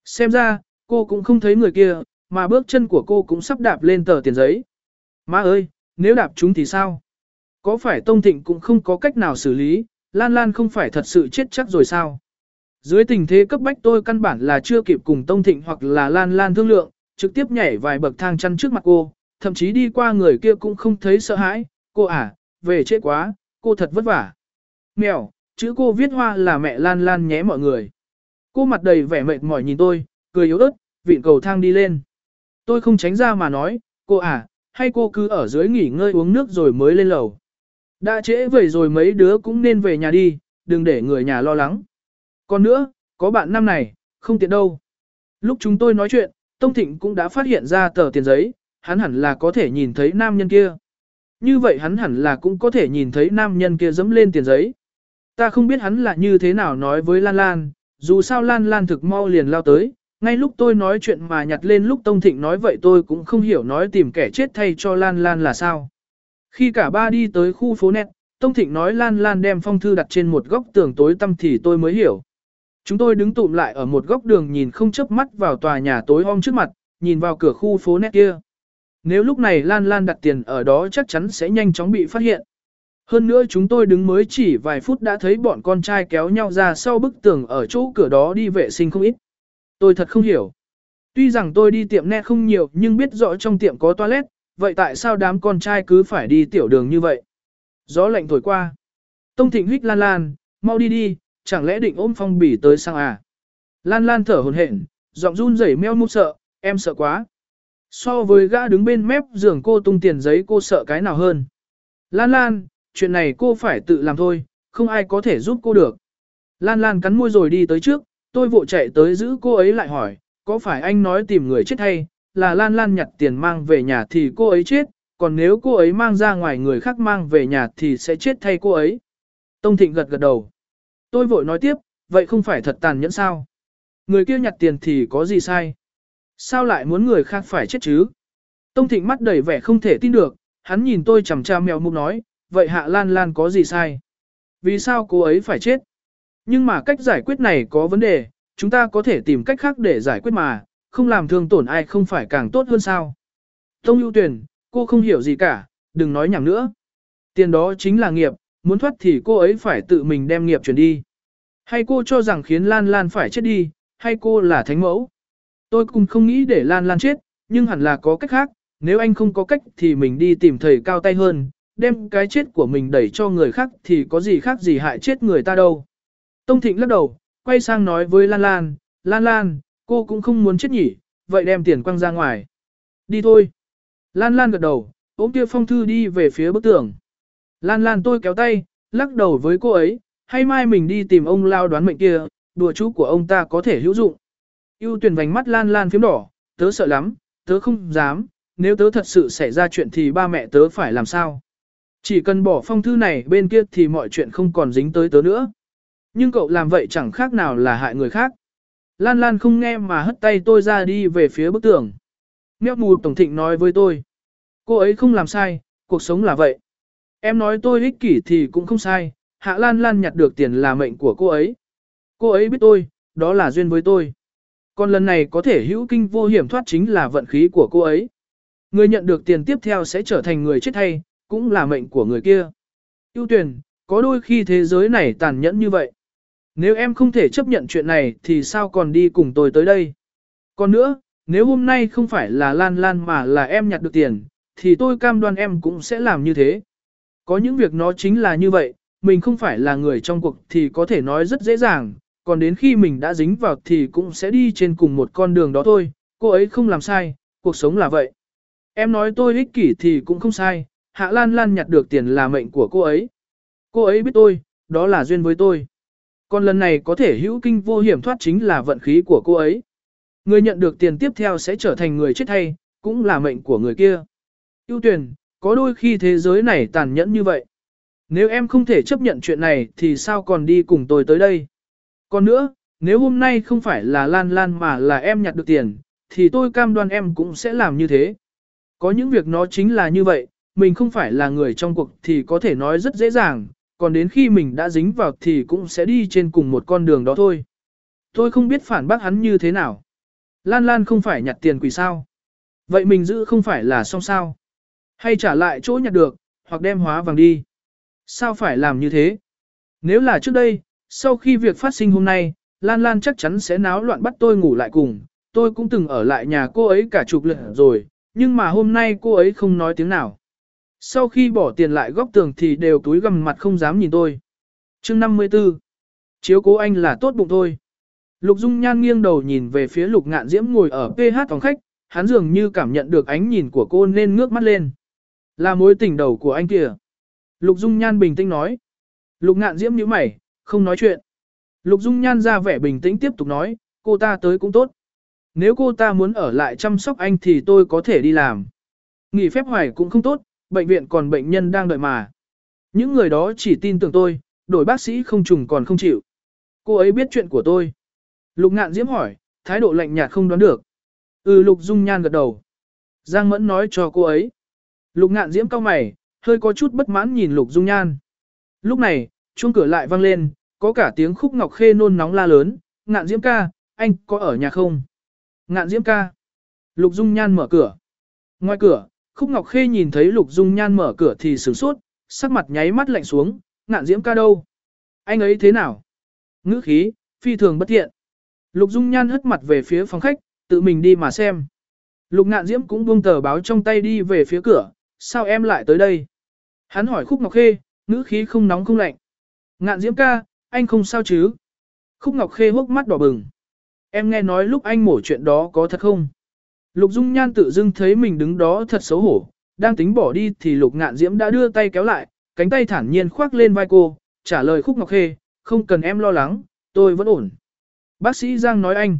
Xem ra, cô cũng không thấy người kia, mà bước chân của cô cũng sắp đạp lên tờ tiền giấy. Má ơi, nếu đạp chúng thì sao? Có phải Tông Thịnh cũng không có cách nào xử lý, Lan Lan không phải thật sự chết chắc rồi sao? Dưới tình thế cấp bách tôi căn bản là chưa kịp cùng Tông Thịnh hoặc là Lan Lan thương lượng, trực tiếp nhảy vài bậc thang chăn trước mặt cô, thậm chí đi qua người kia cũng không thấy sợ hãi, cô à, về trễ quá, cô thật vất vả. Mèo, chữ cô viết hoa là mẹ Lan Lan nhé mọi người. Cô mặt đầy vẻ mệt mỏi nhìn tôi, cười yếu ớt, vịn cầu thang đi lên. Tôi không tránh ra mà nói, cô à, hay cô cứ ở dưới nghỉ ngơi uống nước rồi mới lên lầu. Đã trễ vậy rồi mấy đứa cũng nên về nhà đi, đừng để người nhà lo lắng. Còn nữa, có bạn năm này, không tiện đâu. Lúc chúng tôi nói chuyện, Tông Thịnh cũng đã phát hiện ra tờ tiền giấy, hắn hẳn là có thể nhìn thấy nam nhân kia. Như vậy hắn hẳn là cũng có thể nhìn thấy nam nhân kia dẫm lên tiền giấy. Ta không biết hắn là như thế nào nói với Lan Lan, dù sao Lan Lan thực mau liền lao tới, ngay lúc tôi nói chuyện mà nhặt lên lúc Tông Thịnh nói vậy tôi cũng không hiểu nói tìm kẻ chết thay cho Lan Lan là sao. Khi cả ba đi tới khu phố nét, Tông Thịnh nói Lan Lan đem phong thư đặt trên một góc tường tối tăm thì tôi mới hiểu. Chúng tôi đứng tụm lại ở một góc đường nhìn không chớp mắt vào tòa nhà tối om trước mặt, nhìn vào cửa khu phố nét kia. Nếu lúc này Lan Lan đặt tiền ở đó chắc chắn sẽ nhanh chóng bị phát hiện. Hơn nữa chúng tôi đứng mới chỉ vài phút đã thấy bọn con trai kéo nhau ra sau bức tường ở chỗ cửa đó đi vệ sinh không ít. Tôi thật không hiểu. Tuy rằng tôi đi tiệm net không nhiều nhưng biết rõ trong tiệm có toilet, vậy tại sao đám con trai cứ phải đi tiểu đường như vậy? Gió lạnh thổi qua. Tông thịnh huyết lan lan, mau đi đi, chẳng lẽ định ôm phong bỉ tới sang à? Lan lan thở hồn hển, giọng run rẩy meo mút sợ, em sợ quá. So với gã đứng bên mép giường cô tung tiền giấy cô sợ cái nào hơn. Lan lan, chuyện này cô phải tự làm thôi, không ai có thể giúp cô được. Lan lan cắn môi rồi đi tới trước, tôi vội chạy tới giữ cô ấy lại hỏi, có phải anh nói tìm người chết hay, là Lan Lan nhặt tiền mang về nhà thì cô ấy chết, còn nếu cô ấy mang ra ngoài người khác mang về nhà thì sẽ chết thay cô ấy. Tông Thịnh gật gật đầu. Tôi vội nói tiếp, vậy không phải thật tàn nhẫn sao? Người kia nhặt tiền thì có gì sai? Sao lại muốn người khác phải chết chứ? Tông Thịnh mắt đầy vẻ không thể tin được, hắn nhìn tôi chằm chằm mèo mục nói, vậy Hạ Lan Lan có gì sai? Vì sao cô ấy phải chết? Nhưng mà cách giải quyết này có vấn đề, chúng ta có thể tìm cách khác để giải quyết mà, không làm thương tổn ai không phải càng tốt hơn sao. Tông ưu tuyển, cô không hiểu gì cả, đừng nói nhảm nữa. Tiền đó chính là nghiệp, muốn thoát thì cô ấy phải tự mình đem nghiệp chuyển đi. Hay cô cho rằng khiến Lan Lan phải chết đi, hay cô là thánh mẫu. Tôi cũng không nghĩ để Lan Lan chết, nhưng hẳn là có cách khác, nếu anh không có cách thì mình đi tìm thầy cao tay hơn, đem cái chết của mình đẩy cho người khác thì có gì khác gì hại chết người ta đâu. Tông Thịnh lắc đầu, quay sang nói với Lan Lan, Lan Lan, cô cũng không muốn chết nhỉ, vậy đem tiền quăng ra ngoài. Đi thôi. Lan Lan gật đầu, ôm kia phong thư đi về phía bức tường. Lan Lan tôi kéo tay, lắc đầu với cô ấy, hay mai mình đi tìm ông lao đoán mệnh kia, đùa chú của ông ta có thể hữu dụng. Yêu tuyển vành mắt Lan Lan phím đỏ, tớ sợ lắm, tớ không dám, nếu tớ thật sự xảy ra chuyện thì ba mẹ tớ phải làm sao. Chỉ cần bỏ phong thư này bên kia thì mọi chuyện không còn dính tới tớ nữa. Nhưng cậu làm vậy chẳng khác nào là hại người khác. Lan Lan không nghe mà hất tay tôi ra đi về phía bức tường. Mèo mù Tổng Thịnh nói với tôi. Cô ấy không làm sai, cuộc sống là vậy. Em nói tôi ích kỷ thì cũng không sai, Hạ Lan Lan nhặt được tiền là mệnh của cô ấy. Cô ấy biết tôi, đó là duyên với tôi. Còn lần này có thể hữu kinh vô hiểm thoát chính là vận khí của cô ấy. Người nhận được tiền tiếp theo sẽ trở thành người chết thay, cũng là mệnh của người kia. Yêu tuyển, có đôi khi thế giới này tàn nhẫn như vậy. Nếu em không thể chấp nhận chuyện này thì sao còn đi cùng tôi tới đây? Còn nữa, nếu hôm nay không phải là Lan Lan mà là em nhặt được tiền, thì tôi cam đoan em cũng sẽ làm như thế. Có những việc nó chính là như vậy, mình không phải là người trong cuộc thì có thể nói rất dễ dàng, còn đến khi mình đã dính vào thì cũng sẽ đi trên cùng một con đường đó thôi, cô ấy không làm sai, cuộc sống là vậy. Em nói tôi ích kỷ thì cũng không sai, Hạ Lan Lan nhặt được tiền là mệnh của cô ấy. Cô ấy biết tôi, đó là duyên với tôi. Còn lần này có thể hữu kinh vô hiểm thoát chính là vận khí của cô ấy. Người nhận được tiền tiếp theo sẽ trở thành người chết thay, cũng là mệnh của người kia. Ưu tuyển, có đôi khi thế giới này tàn nhẫn như vậy. Nếu em không thể chấp nhận chuyện này thì sao còn đi cùng tôi tới đây? Còn nữa, nếu hôm nay không phải là Lan Lan mà là em nhặt được tiền, thì tôi cam đoan em cũng sẽ làm như thế. Có những việc nó chính là như vậy, mình không phải là người trong cuộc thì có thể nói rất dễ dàng, còn đến khi mình đã dính vào thì cũng sẽ đi trên cùng một con đường đó thôi. Tôi không biết phản bác hắn như thế nào. Lan Lan không phải nhặt tiền quỷ sao. Vậy mình giữ không phải là xong sao. Hay trả lại chỗ nhặt được, hoặc đem hóa vàng đi. Sao phải làm như thế? Nếu là trước đây, sau khi việc phát sinh hôm nay, Lan Lan chắc chắn sẽ náo loạn bắt tôi ngủ lại cùng. Tôi cũng từng ở lại nhà cô ấy cả chục lần rồi, nhưng mà hôm nay cô ấy không nói tiếng nào. Sau khi bỏ tiền lại góc tường thì đều túi gầm mặt không dám nhìn tôi. chương 54. Chiếu cố anh là tốt bụng thôi. Lục Dung Nhan nghiêng đầu nhìn về phía Lục Ngạn Diễm ngồi ở PH phòng khách, hắn dường như cảm nhận được ánh nhìn của cô nên ngước mắt lên. Là mối tình đầu của anh kìa. Lục Dung Nhan bình tĩnh nói. Lục Ngạn Diễm nhíu mày, không nói chuyện. Lục Dung Nhan ra vẻ bình tĩnh tiếp tục nói, cô ta tới cũng tốt. Nếu cô ta muốn ở lại chăm sóc anh thì tôi có thể đi làm. Nghỉ phép hoài cũng không tốt, bệnh viện còn bệnh nhân đang đợi mà. Những người đó chỉ tin tưởng tôi, đổi bác sĩ không trùng còn không chịu. Cô ấy biết chuyện của tôi. Lục ngạn diễm hỏi, thái độ lạnh nhạt không đoán được. Ừ lục dung nhan gật đầu. Giang mẫn nói cho cô ấy. Lục ngạn diễm cao mày, hơi có chút bất mãn nhìn lục dung nhan. Lúc này, chuông cửa lại vang lên, có cả tiếng khúc ngọc khê nôn nóng la lớn, ngạn diễm ca, anh có ở nhà không? Ngạn diễm ca. Lục dung nhan mở cửa. Ngoài cửa, khúc ngọc khê nhìn thấy lục dung nhan mở cửa thì sửng sốt, sắc mặt nháy mắt lạnh xuống, ngạn diễm ca đâu? Anh ấy thế nào? Ngữ khí, phi thường bất thiện. Lục dung nhan hất mặt về phía phòng khách, tự mình đi mà xem. Lục ngạn diễm cũng buông tờ báo trong tay đi về phía cửa, sao em lại tới đây? Hắn hỏi khúc ngọc khê, ngữ khí không nóng không lạnh. Ngạn diễm ca, anh không sao chứ? Khúc ngọc khê hốc mắt đỏ bừng. Em nghe nói lúc anh mổ chuyện đó có thật không? Lục Dung Nhan tự dưng thấy mình đứng đó thật xấu hổ, đang tính bỏ đi thì Lục Ngạn Diễm đã đưa tay kéo lại, cánh tay thản nhiên khoác lên vai cô, trả lời Khúc Ngọc Khê, không cần em lo lắng, tôi vẫn ổn. Bác sĩ Giang nói anh.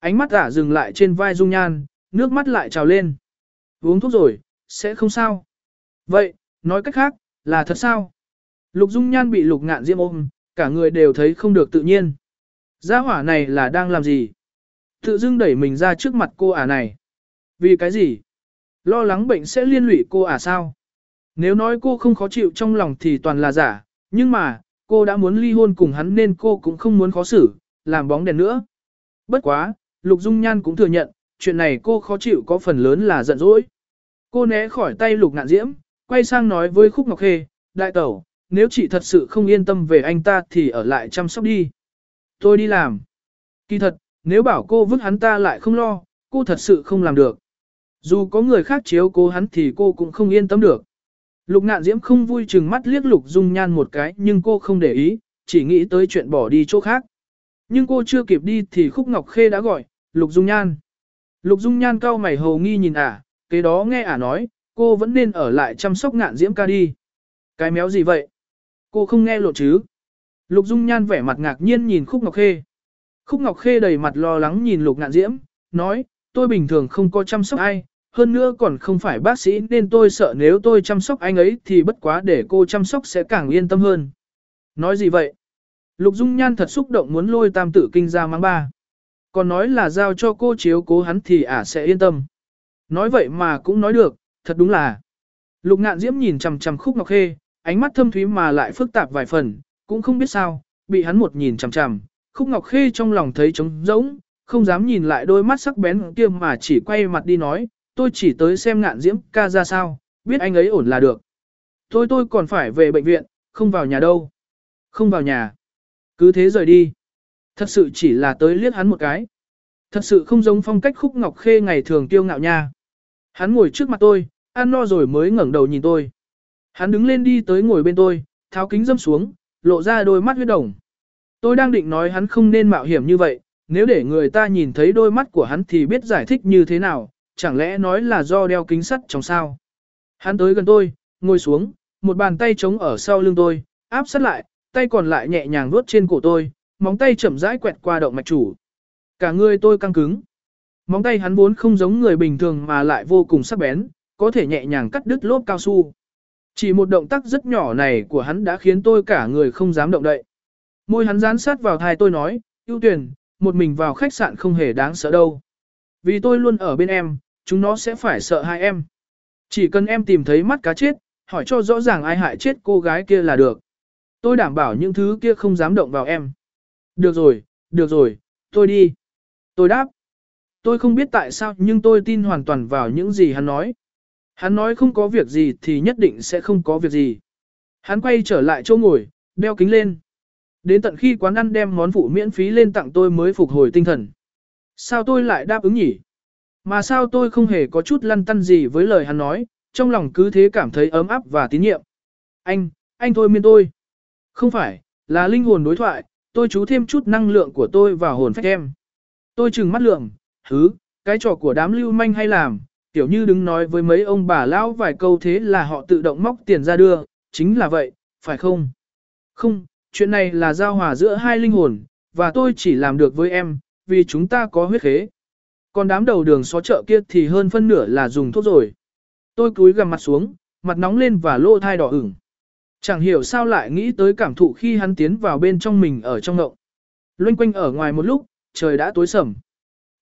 Ánh mắt ả dừng lại trên vai Dung Nhan, nước mắt lại trào lên. Uống thuốc rồi, sẽ không sao. Vậy, nói cách khác, là thật sao? Lục Dung Nhan bị Lục Ngạn Diễm ôm, cả người đều thấy không được tự nhiên. Gia hỏa này là đang làm gì? Tự dưng đẩy mình ra trước mặt cô ả này. Vì cái gì? Lo lắng bệnh sẽ liên lụy cô ả sao? Nếu nói cô không khó chịu trong lòng thì toàn là giả, nhưng mà, cô đã muốn ly hôn cùng hắn nên cô cũng không muốn khó xử, làm bóng đèn nữa. Bất quá, Lục Dung Nhan cũng thừa nhận, chuyện này cô khó chịu có phần lớn là giận dỗi. Cô né khỏi tay Lục Ngạn Diễm, quay sang nói với Khúc Ngọc Khê, đại tẩu, nếu chị thật sự không yên tâm về anh ta thì ở lại chăm sóc đi. Tôi đi làm. Kỳ thật, nếu bảo cô vứt hắn ta lại không lo, cô thật sự không làm được. Dù có người khác chiếu cố hắn thì cô cũng không yên tâm được. Lục ngạn diễm không vui chừng mắt liếc lục dung nhan một cái nhưng cô không để ý, chỉ nghĩ tới chuyện bỏ đi chỗ khác. Nhưng cô chưa kịp đi thì khúc ngọc khê đã gọi, lục dung nhan. Lục dung nhan cau mày hầu nghi nhìn ả, kế đó nghe ả nói, cô vẫn nên ở lại chăm sóc ngạn diễm ca đi. Cái méo gì vậy? Cô không nghe lộ chứ? Lục dung nhan vẻ mặt ngạc nhiên nhìn khúc ngọc khê. Khúc Ngọc Khê đầy mặt lo lắng nhìn Lục Ngạn Diễm, nói, tôi bình thường không có chăm sóc ai, hơn nữa còn không phải bác sĩ nên tôi sợ nếu tôi chăm sóc anh ấy thì bất quá để cô chăm sóc sẽ càng yên tâm hơn. Nói gì vậy? Lục Dung Nhan thật xúc động muốn lôi tam tử kinh ra mang ba. Còn nói là giao cho cô chiếu cố hắn thì ả sẽ yên tâm. Nói vậy mà cũng nói được, thật đúng là. Lục Ngạn Diễm nhìn chằm chằm Khúc Ngọc Khê, ánh mắt thâm thúy mà lại phức tạp vài phần, cũng không biết sao, bị hắn một nhìn chằm chằm, Khúc Ngọc Khê trong lòng thấy trống rỗng, không dám nhìn lại đôi mắt sắc bén kia mà chỉ quay mặt đi nói, tôi chỉ tới xem ngạn diễm ca ra sao, biết anh ấy ổn là được. Tôi tôi còn phải về bệnh viện, không vào nhà đâu. Không vào nhà. Cứ thế rời đi. Thật sự chỉ là tới liếc hắn một cái. Thật sự không giống phong cách khúc ngọc khê ngày thường tiêu ngạo nha. Hắn ngồi trước mặt tôi, ăn no rồi mới ngẩng đầu nhìn tôi. Hắn đứng lên đi tới ngồi bên tôi, tháo kính dâm xuống, lộ ra đôi mắt huyết đồng. Tôi đang định nói hắn không nên mạo hiểm như vậy, nếu để người ta nhìn thấy đôi mắt của hắn thì biết giải thích như thế nào, chẳng lẽ nói là do đeo kính sắt trong sao. Hắn tới gần tôi, ngồi xuống, một bàn tay trống ở sau lưng tôi, áp sát lại, tay còn lại nhẹ nhàng vuốt trên cổ tôi, móng tay chậm rãi quẹt qua động mạch chủ. Cả người tôi căng cứng. Móng tay hắn vốn không giống người bình thường mà lại vô cùng sắc bén, có thể nhẹ nhàng cắt đứt lốp cao su. Chỉ một động tác rất nhỏ này của hắn đã khiến tôi cả người không dám động đậy. Môi hắn dán sát vào thai tôi nói, ưu tuyển, một mình vào khách sạn không hề đáng sợ đâu. Vì tôi luôn ở bên em, chúng nó sẽ phải sợ hai em. Chỉ cần em tìm thấy mắt cá chết, hỏi cho rõ ràng ai hại chết cô gái kia là được. Tôi đảm bảo những thứ kia không dám động vào em. Được rồi, được rồi, tôi đi. Tôi đáp. Tôi không biết tại sao nhưng tôi tin hoàn toàn vào những gì hắn nói. Hắn nói không có việc gì thì nhất định sẽ không có việc gì. Hắn quay trở lại chỗ ngồi, đeo kính lên. Đến tận khi quán ăn đem món phụ miễn phí lên tặng tôi mới phục hồi tinh thần. Sao tôi lại đáp ứng nhỉ? Mà sao tôi không hề có chút lăn tăn gì với lời hắn nói, trong lòng cứ thế cảm thấy ấm áp và tín nhiệm. Anh, anh thôi miên tôi. Không phải, là linh hồn đối thoại, tôi chú thêm chút năng lượng của tôi vào hồn phách em. Tôi chừng mắt lượng, hứ, cái trò của đám lưu manh hay làm, tiểu như đứng nói với mấy ông bà lão vài câu thế là họ tự động móc tiền ra đưa, chính là vậy, phải không? Không, chuyện này là giao hòa giữa hai linh hồn, và tôi chỉ làm được với em, vì chúng ta có huyết khế. Còn đám đầu đường xó chợ kia thì hơn phân nửa là dùng thuốc rồi. Tôi cúi gằm mặt xuống, mặt nóng lên và lô thai đỏ ửng. Chẳng hiểu sao lại nghĩ tới cảm thụ khi hắn tiến vào bên trong mình ở trong ngộng. Loanh quanh ở ngoài một lúc, trời đã tối sầm.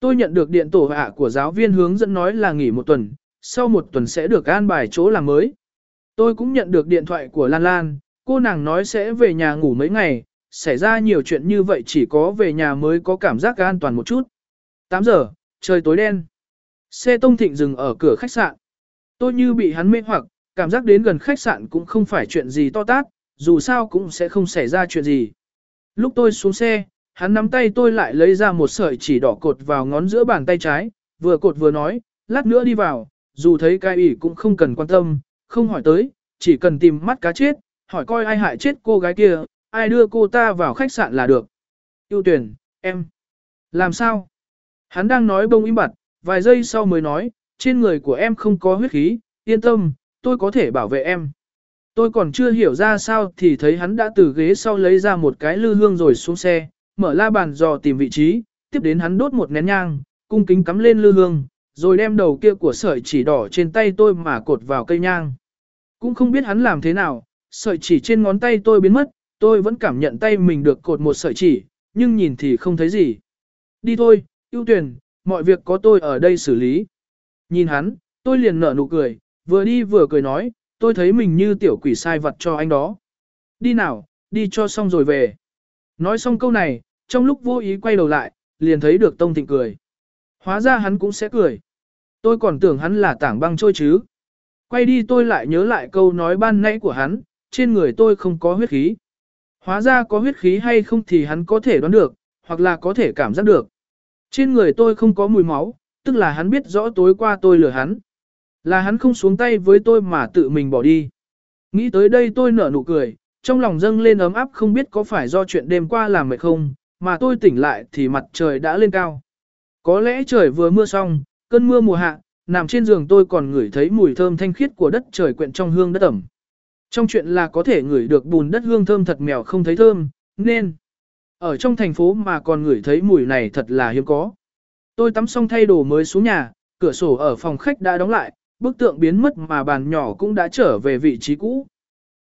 Tôi nhận được điện tổ hạ của giáo viên hướng dẫn nói là nghỉ một tuần, sau một tuần sẽ được an bài chỗ làm mới. Tôi cũng nhận được điện thoại của Lan Lan, cô nàng nói sẽ về nhà ngủ mấy ngày, xảy ra nhiều chuyện như vậy chỉ có về nhà mới có cảm giác an toàn một chút. 8 giờ, trời tối đen. Xe tông thịnh dừng ở cửa khách sạn. Tôi như bị hắn mê hoặc, cảm giác đến gần khách sạn cũng không phải chuyện gì to tát, dù sao cũng sẽ không xảy ra chuyện gì. Lúc tôi xuống xe, hắn nắm tay tôi lại lấy ra một sợi chỉ đỏ cột vào ngón giữa bàn tay trái, vừa cột vừa nói, lát nữa đi vào, dù thấy cái ủy cũng không cần quan tâm, không hỏi tới, chỉ cần tìm mắt cá chết, hỏi coi ai hại chết cô gái kia, ai đưa cô ta vào khách sạn là được. Yêu tuyển, em. Làm sao? Hắn đang nói bông im bặt, vài giây sau mới nói, trên người của em không có huyết khí, yên tâm, tôi có thể bảo vệ em. Tôi còn chưa hiểu ra sao thì thấy hắn đã từ ghế sau lấy ra một cái lư hương rồi xuống xe, mở la bàn dò tìm vị trí, tiếp đến hắn đốt một nén nhang, cung kính cắm lên lư hương, rồi đem đầu kia của sợi chỉ đỏ trên tay tôi mà cột vào cây nhang. Cũng không biết hắn làm thế nào, sợi chỉ trên ngón tay tôi biến mất, tôi vẫn cảm nhận tay mình được cột một sợi chỉ, nhưng nhìn thì không thấy gì. Đi thôi, ưu tuyển, mọi việc có tôi ở đây xử lý. Nhìn hắn, tôi liền nở nụ cười, vừa đi vừa cười nói, tôi thấy mình như tiểu quỷ sai vật cho anh đó. Đi nào, đi cho xong rồi về. Nói xong câu này, trong lúc vô ý quay đầu lại, liền thấy được Tông Thịnh cười. Hóa ra hắn cũng sẽ cười. Tôi còn tưởng hắn là tảng băng trôi chứ. Quay đi tôi lại nhớ lại câu nói ban nãy của hắn, trên người tôi không có huyết khí. Hóa ra có huyết khí hay không thì hắn có thể đoán được, hoặc là có thể cảm giác được. Trên người tôi không có mùi máu, tức là hắn biết rõ tối qua tôi lừa hắn. Là hắn không xuống tay với tôi mà tự mình bỏ đi. Nghĩ tới đây tôi nở nụ cười, trong lòng dâng lên ấm áp không biết có phải do chuyện đêm qua làm mệt không, mà tôi tỉnh lại thì mặt trời đã lên cao. Có lẽ trời vừa mưa xong, cơn mưa mùa hạ, nằm trên giường tôi còn ngửi thấy mùi thơm thanh khiết của đất trời quyện trong hương đất ẩm. Trong chuyện là có thể ngửi được bùn đất hương thơm thật mèo không thấy thơm, nên ở trong thành phố mà còn ngửi thấy mùi này thật là hiếm có. Tôi tắm xong thay đồ mới xuống nhà, cửa sổ ở phòng khách đã đóng lại, bức tượng biến mất mà bàn nhỏ cũng đã trở về vị trí cũ.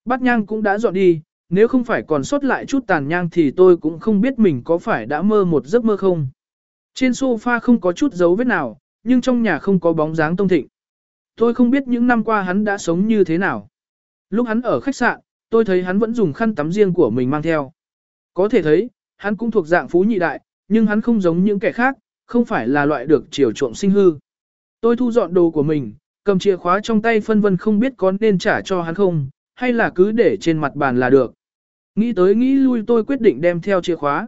Bát nhang cũng đã dọn đi, nếu không phải còn sót lại chút tàn nhang thì tôi cũng không biết mình có phải đã mơ một giấc mơ không. Trên sofa không có chút dấu vết nào, nhưng trong nhà không có bóng dáng tông thịnh. Tôi không biết những năm qua hắn đã sống như thế nào. Lúc hắn ở khách sạn, tôi thấy hắn vẫn dùng khăn tắm riêng của mình mang theo. Có thể thấy, hắn cũng thuộc dạng phú nhị đại, nhưng hắn không giống những kẻ khác, không phải là loại được chiều trộm sinh hư. Tôi thu dọn đồ của mình, cầm chìa khóa trong tay phân vân không biết có nên trả cho hắn không, hay là cứ để trên mặt bàn là được. Nghĩ tới nghĩ lui tôi quyết định đem theo chìa khóa.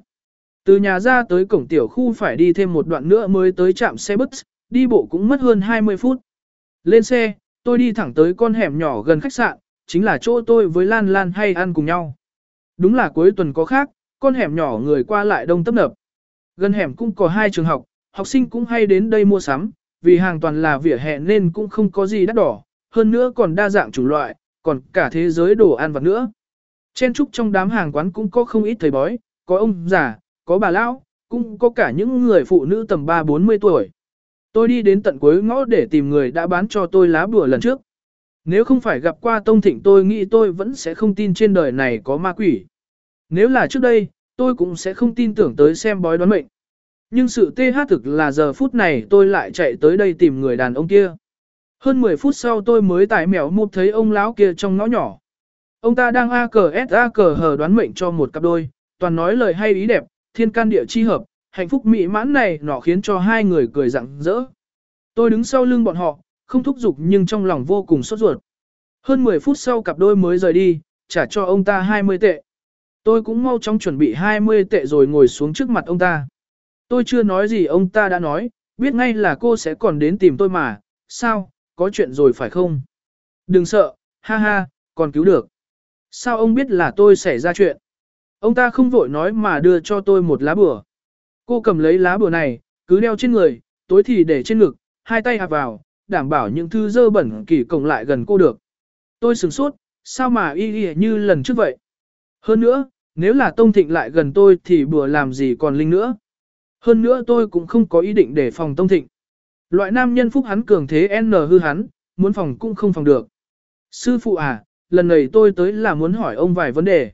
Từ nhà ra tới cổng tiểu khu phải đi thêm một đoạn nữa mới tới trạm xe bus, đi bộ cũng mất hơn 20 phút. Lên xe, tôi đi thẳng tới con hẻm nhỏ gần khách sạn, chính là chỗ tôi với Lan Lan hay ăn cùng nhau. Đúng là cuối tuần có khác, con hẻm nhỏ người qua lại đông tấp nập. Gần hẻm cũng có hai trường học, học sinh cũng hay đến đây mua sắm, vì hàng toàn là vỉa hè nên cũng không có gì đắt đỏ, hơn nữa còn đa dạng chủng loại, còn cả thế giới đồ ăn vặt nữa. Trên trúc trong đám hàng quán cũng có không ít thầy bói, có ông già, có bà lão, cũng có cả những người phụ nữ tầm 3-40 tuổi. Tôi đi đến tận cuối ngõ để tìm người đã bán cho tôi lá bùa lần trước. Nếu không phải gặp qua Tông Thịnh tôi nghĩ tôi vẫn sẽ không tin trên đời này có ma quỷ. Nếu là trước đây, tôi cũng sẽ không tin tưởng tới xem bói đoán mệnh. Nhưng sự tê hát thực là giờ phút này tôi lại chạy tới đây tìm người đàn ông kia. Hơn 10 phút sau tôi mới tải mèo một thấy ông lão kia trong ngõ nhỏ. Ông ta đang a cờ s a cờ hờ đoán mệnh cho một cặp đôi, toàn nói lời hay ý đẹp, thiên can địa chi hợp, hạnh phúc mỹ mãn này nọ khiến cho hai người cười rặng rỡ. Tôi đứng sau lưng bọn họ, không thúc giục nhưng trong lòng vô cùng sốt ruột. Hơn 10 phút sau cặp đôi mới rời đi, trả cho ông ta 20 tệ. Tôi cũng mau chóng chuẩn bị 20 tệ rồi ngồi xuống trước mặt ông ta. Tôi chưa nói gì ông ta đã nói, biết ngay là cô sẽ còn đến tìm tôi mà, sao, có chuyện rồi phải không? Đừng sợ, ha ha, còn cứu được. Sao ông biết là tôi xảy ra chuyện? Ông ta không vội nói mà đưa cho tôi một lá bùa. Cô cầm lấy lá bùa này, cứ đeo trên người, tối thì để trên ngực, hai tay hạp vào, đảm bảo những thứ dơ bẩn kỳ cổng lại gần cô được. Tôi sửng sốt, sao mà y y như lần trước vậy? Hơn nữa, nếu là Tông Thịnh lại gần tôi thì bùa làm gì còn linh nữa. Hơn nữa tôi cũng không có ý định để phòng Tông Thịnh. Loại nam nhân phúc hắn cường thế N hư hắn, muốn phòng cũng không phòng được. Sư phụ à, lần này tôi tới là muốn hỏi ông vài vấn đề.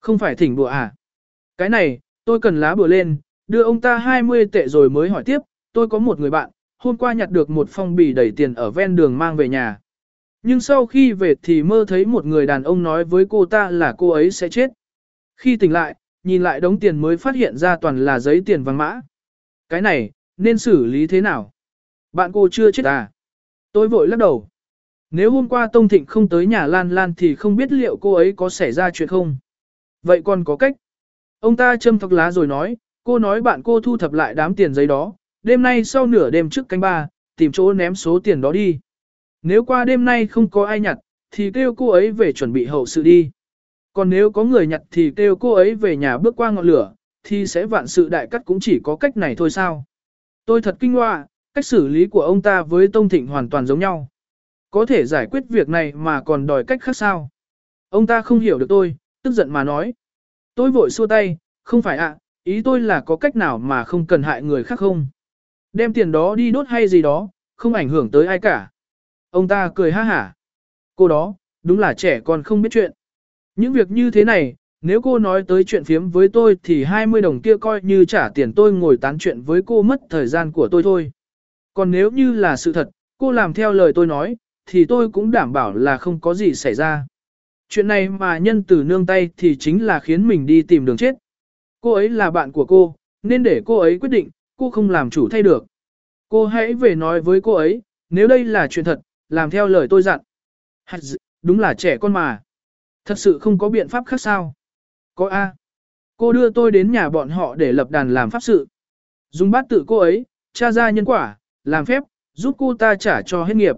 Không phải thỉnh bùa à? Cái này, tôi cần lá bùa lên, đưa ông ta 20 tệ rồi mới hỏi tiếp, tôi có một người bạn, hôm qua nhặt được một phong bì đầy tiền ở ven đường mang về nhà. Nhưng sau khi về thì mơ thấy một người đàn ông nói với cô ta là cô ấy sẽ chết. Khi tỉnh lại, nhìn lại đống tiền mới phát hiện ra toàn là giấy tiền vàng mã. Cái này, nên xử lý thế nào? Bạn cô chưa chết à? Tôi vội lắc đầu. Nếu hôm qua Tông Thịnh không tới nhà Lan Lan thì không biết liệu cô ấy có xảy ra chuyện không? Vậy còn có cách? Ông ta châm thọc lá rồi nói, cô nói bạn cô thu thập lại đám tiền giấy đó, đêm nay sau nửa đêm trước canh ba, tìm chỗ ném số tiền đó đi. Nếu qua đêm nay không có ai nhặt, thì kêu cô ấy về chuẩn bị hậu sự đi. Còn nếu có người nhặt thì kêu cô ấy về nhà bước qua ngọn lửa, thì sẽ vạn sự đại cắt cũng chỉ có cách này thôi sao. Tôi thật kinh hoa, cách xử lý của ông ta với Tông Thịnh hoàn toàn giống nhau. Có thể giải quyết việc này mà còn đòi cách khác sao. Ông ta không hiểu được tôi, tức giận mà nói. Tôi vội xua tay, không phải ạ, ý tôi là có cách nào mà không cần hại người khác không. Đem tiền đó đi đốt hay gì đó, không ảnh hưởng tới ai cả. Ông ta cười ha hả. Cô đó, đúng là trẻ còn không biết chuyện. Những việc như thế này, nếu cô nói tới chuyện phiếm với tôi thì 20 đồng kia coi như trả tiền tôi ngồi tán chuyện với cô mất thời gian của tôi thôi. Còn nếu như là sự thật, cô làm theo lời tôi nói, thì tôi cũng đảm bảo là không có gì xảy ra. Chuyện này mà nhân từ nương tay thì chính là khiến mình đi tìm đường chết. Cô ấy là bạn của cô, nên để cô ấy quyết định, cô không làm chủ thay được. Cô hãy về nói với cô ấy, nếu đây là chuyện thật, làm theo lời tôi dặn. Đúng là trẻ con mà. Thật sự không có biện pháp khác sao. Có A. Cô đưa tôi đến nhà bọn họ để lập đàn làm pháp sự. Dùng bát tự cô ấy, tra ra nhân quả, làm phép, giúp cô ta trả cho hết nghiệp.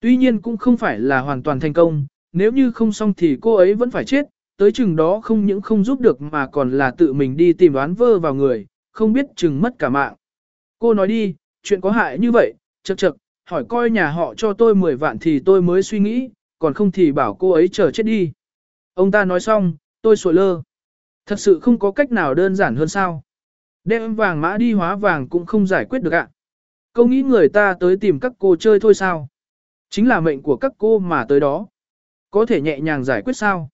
Tuy nhiên cũng không phải là hoàn toàn thành công, nếu như không xong thì cô ấy vẫn phải chết, tới chừng đó không những không giúp được mà còn là tự mình đi tìm đoán vơ vào người, không biết chừng mất cả mạng. Cô nói đi, chuyện có hại như vậy, chật chật, hỏi coi nhà họ cho tôi 10 vạn thì tôi mới suy nghĩ, còn không thì bảo cô ấy chờ chết đi. Ông ta nói xong, tôi sội lơ. Thật sự không có cách nào đơn giản hơn sao. Đem vàng mã đi hóa vàng cũng không giải quyết được ạ. Câu nghĩ người ta tới tìm các cô chơi thôi sao. Chính là mệnh của các cô mà tới đó. Có thể nhẹ nhàng giải quyết sao?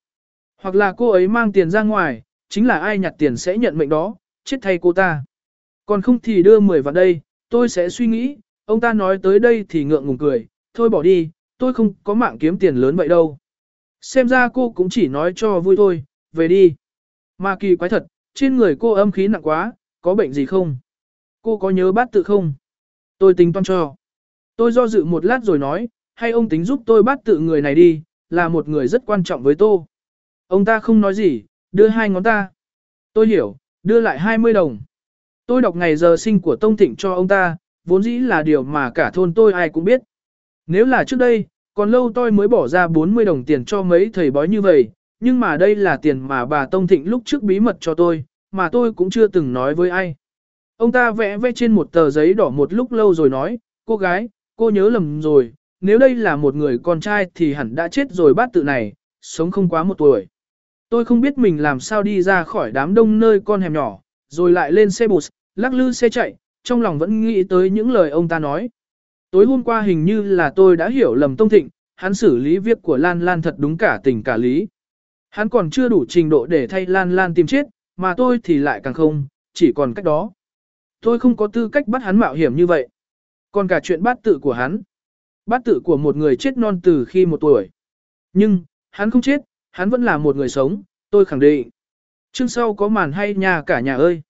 Hoặc là cô ấy mang tiền ra ngoài, chính là ai nhặt tiền sẽ nhận mệnh đó, chết thay cô ta. Còn không thì đưa 10 vào đây, tôi sẽ suy nghĩ, ông ta nói tới đây thì ngượng ngùng cười, thôi bỏ đi, tôi không có mạng kiếm tiền lớn vậy đâu. Xem ra cô cũng chỉ nói cho vui thôi, về đi. Mà kỳ quái thật, trên người cô âm khí nặng quá, có bệnh gì không? Cô có nhớ bát tự không? Tôi tính toán cho. Tôi do dự một lát rồi nói, hay ông tính giúp tôi bắt tự người này đi, là một người rất quan trọng với tôi. Ông ta không nói gì, đưa hai ngón ta. Tôi hiểu, đưa lại 20 đồng. Tôi đọc ngày giờ sinh của Tông Thịnh cho ông ta, vốn dĩ là điều mà cả thôn tôi ai cũng biết. Nếu là trước đây, còn lâu tôi mới bỏ ra 40 đồng tiền cho mấy thầy bói như vậy, nhưng mà đây là tiền mà bà Tông Thịnh lúc trước bí mật cho tôi, mà tôi cũng chưa từng nói với ai. Ông ta vẽ vẽ trên một tờ giấy đỏ một lúc lâu rồi nói, cô gái, cô nhớ lầm rồi, nếu đây là một người con trai thì hẳn đã chết rồi bát tự này, sống không quá một tuổi. Tôi không biết mình làm sao đi ra khỏi đám đông nơi con hẻm nhỏ, rồi lại lên xe bus, lắc lư xe chạy, trong lòng vẫn nghĩ tới những lời ông ta nói. Tối hôm qua hình như là tôi đã hiểu lầm Tông Thịnh, hắn xử lý việc của Lan Lan thật đúng cả tình cả lý. Hắn còn chưa đủ trình độ để thay Lan Lan tìm chết, mà tôi thì lại càng không, chỉ còn cách đó. Tôi không có tư cách bắt hắn mạo hiểm như vậy. Còn cả chuyện bát tự của hắn. Bát tự của một người chết non từ khi một tuổi. Nhưng, hắn không chết, hắn vẫn là một người sống, tôi khẳng định. Chương sau có màn hay nhà cả nhà ơi.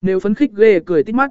Nếu phấn khích ghê cười tít mắt.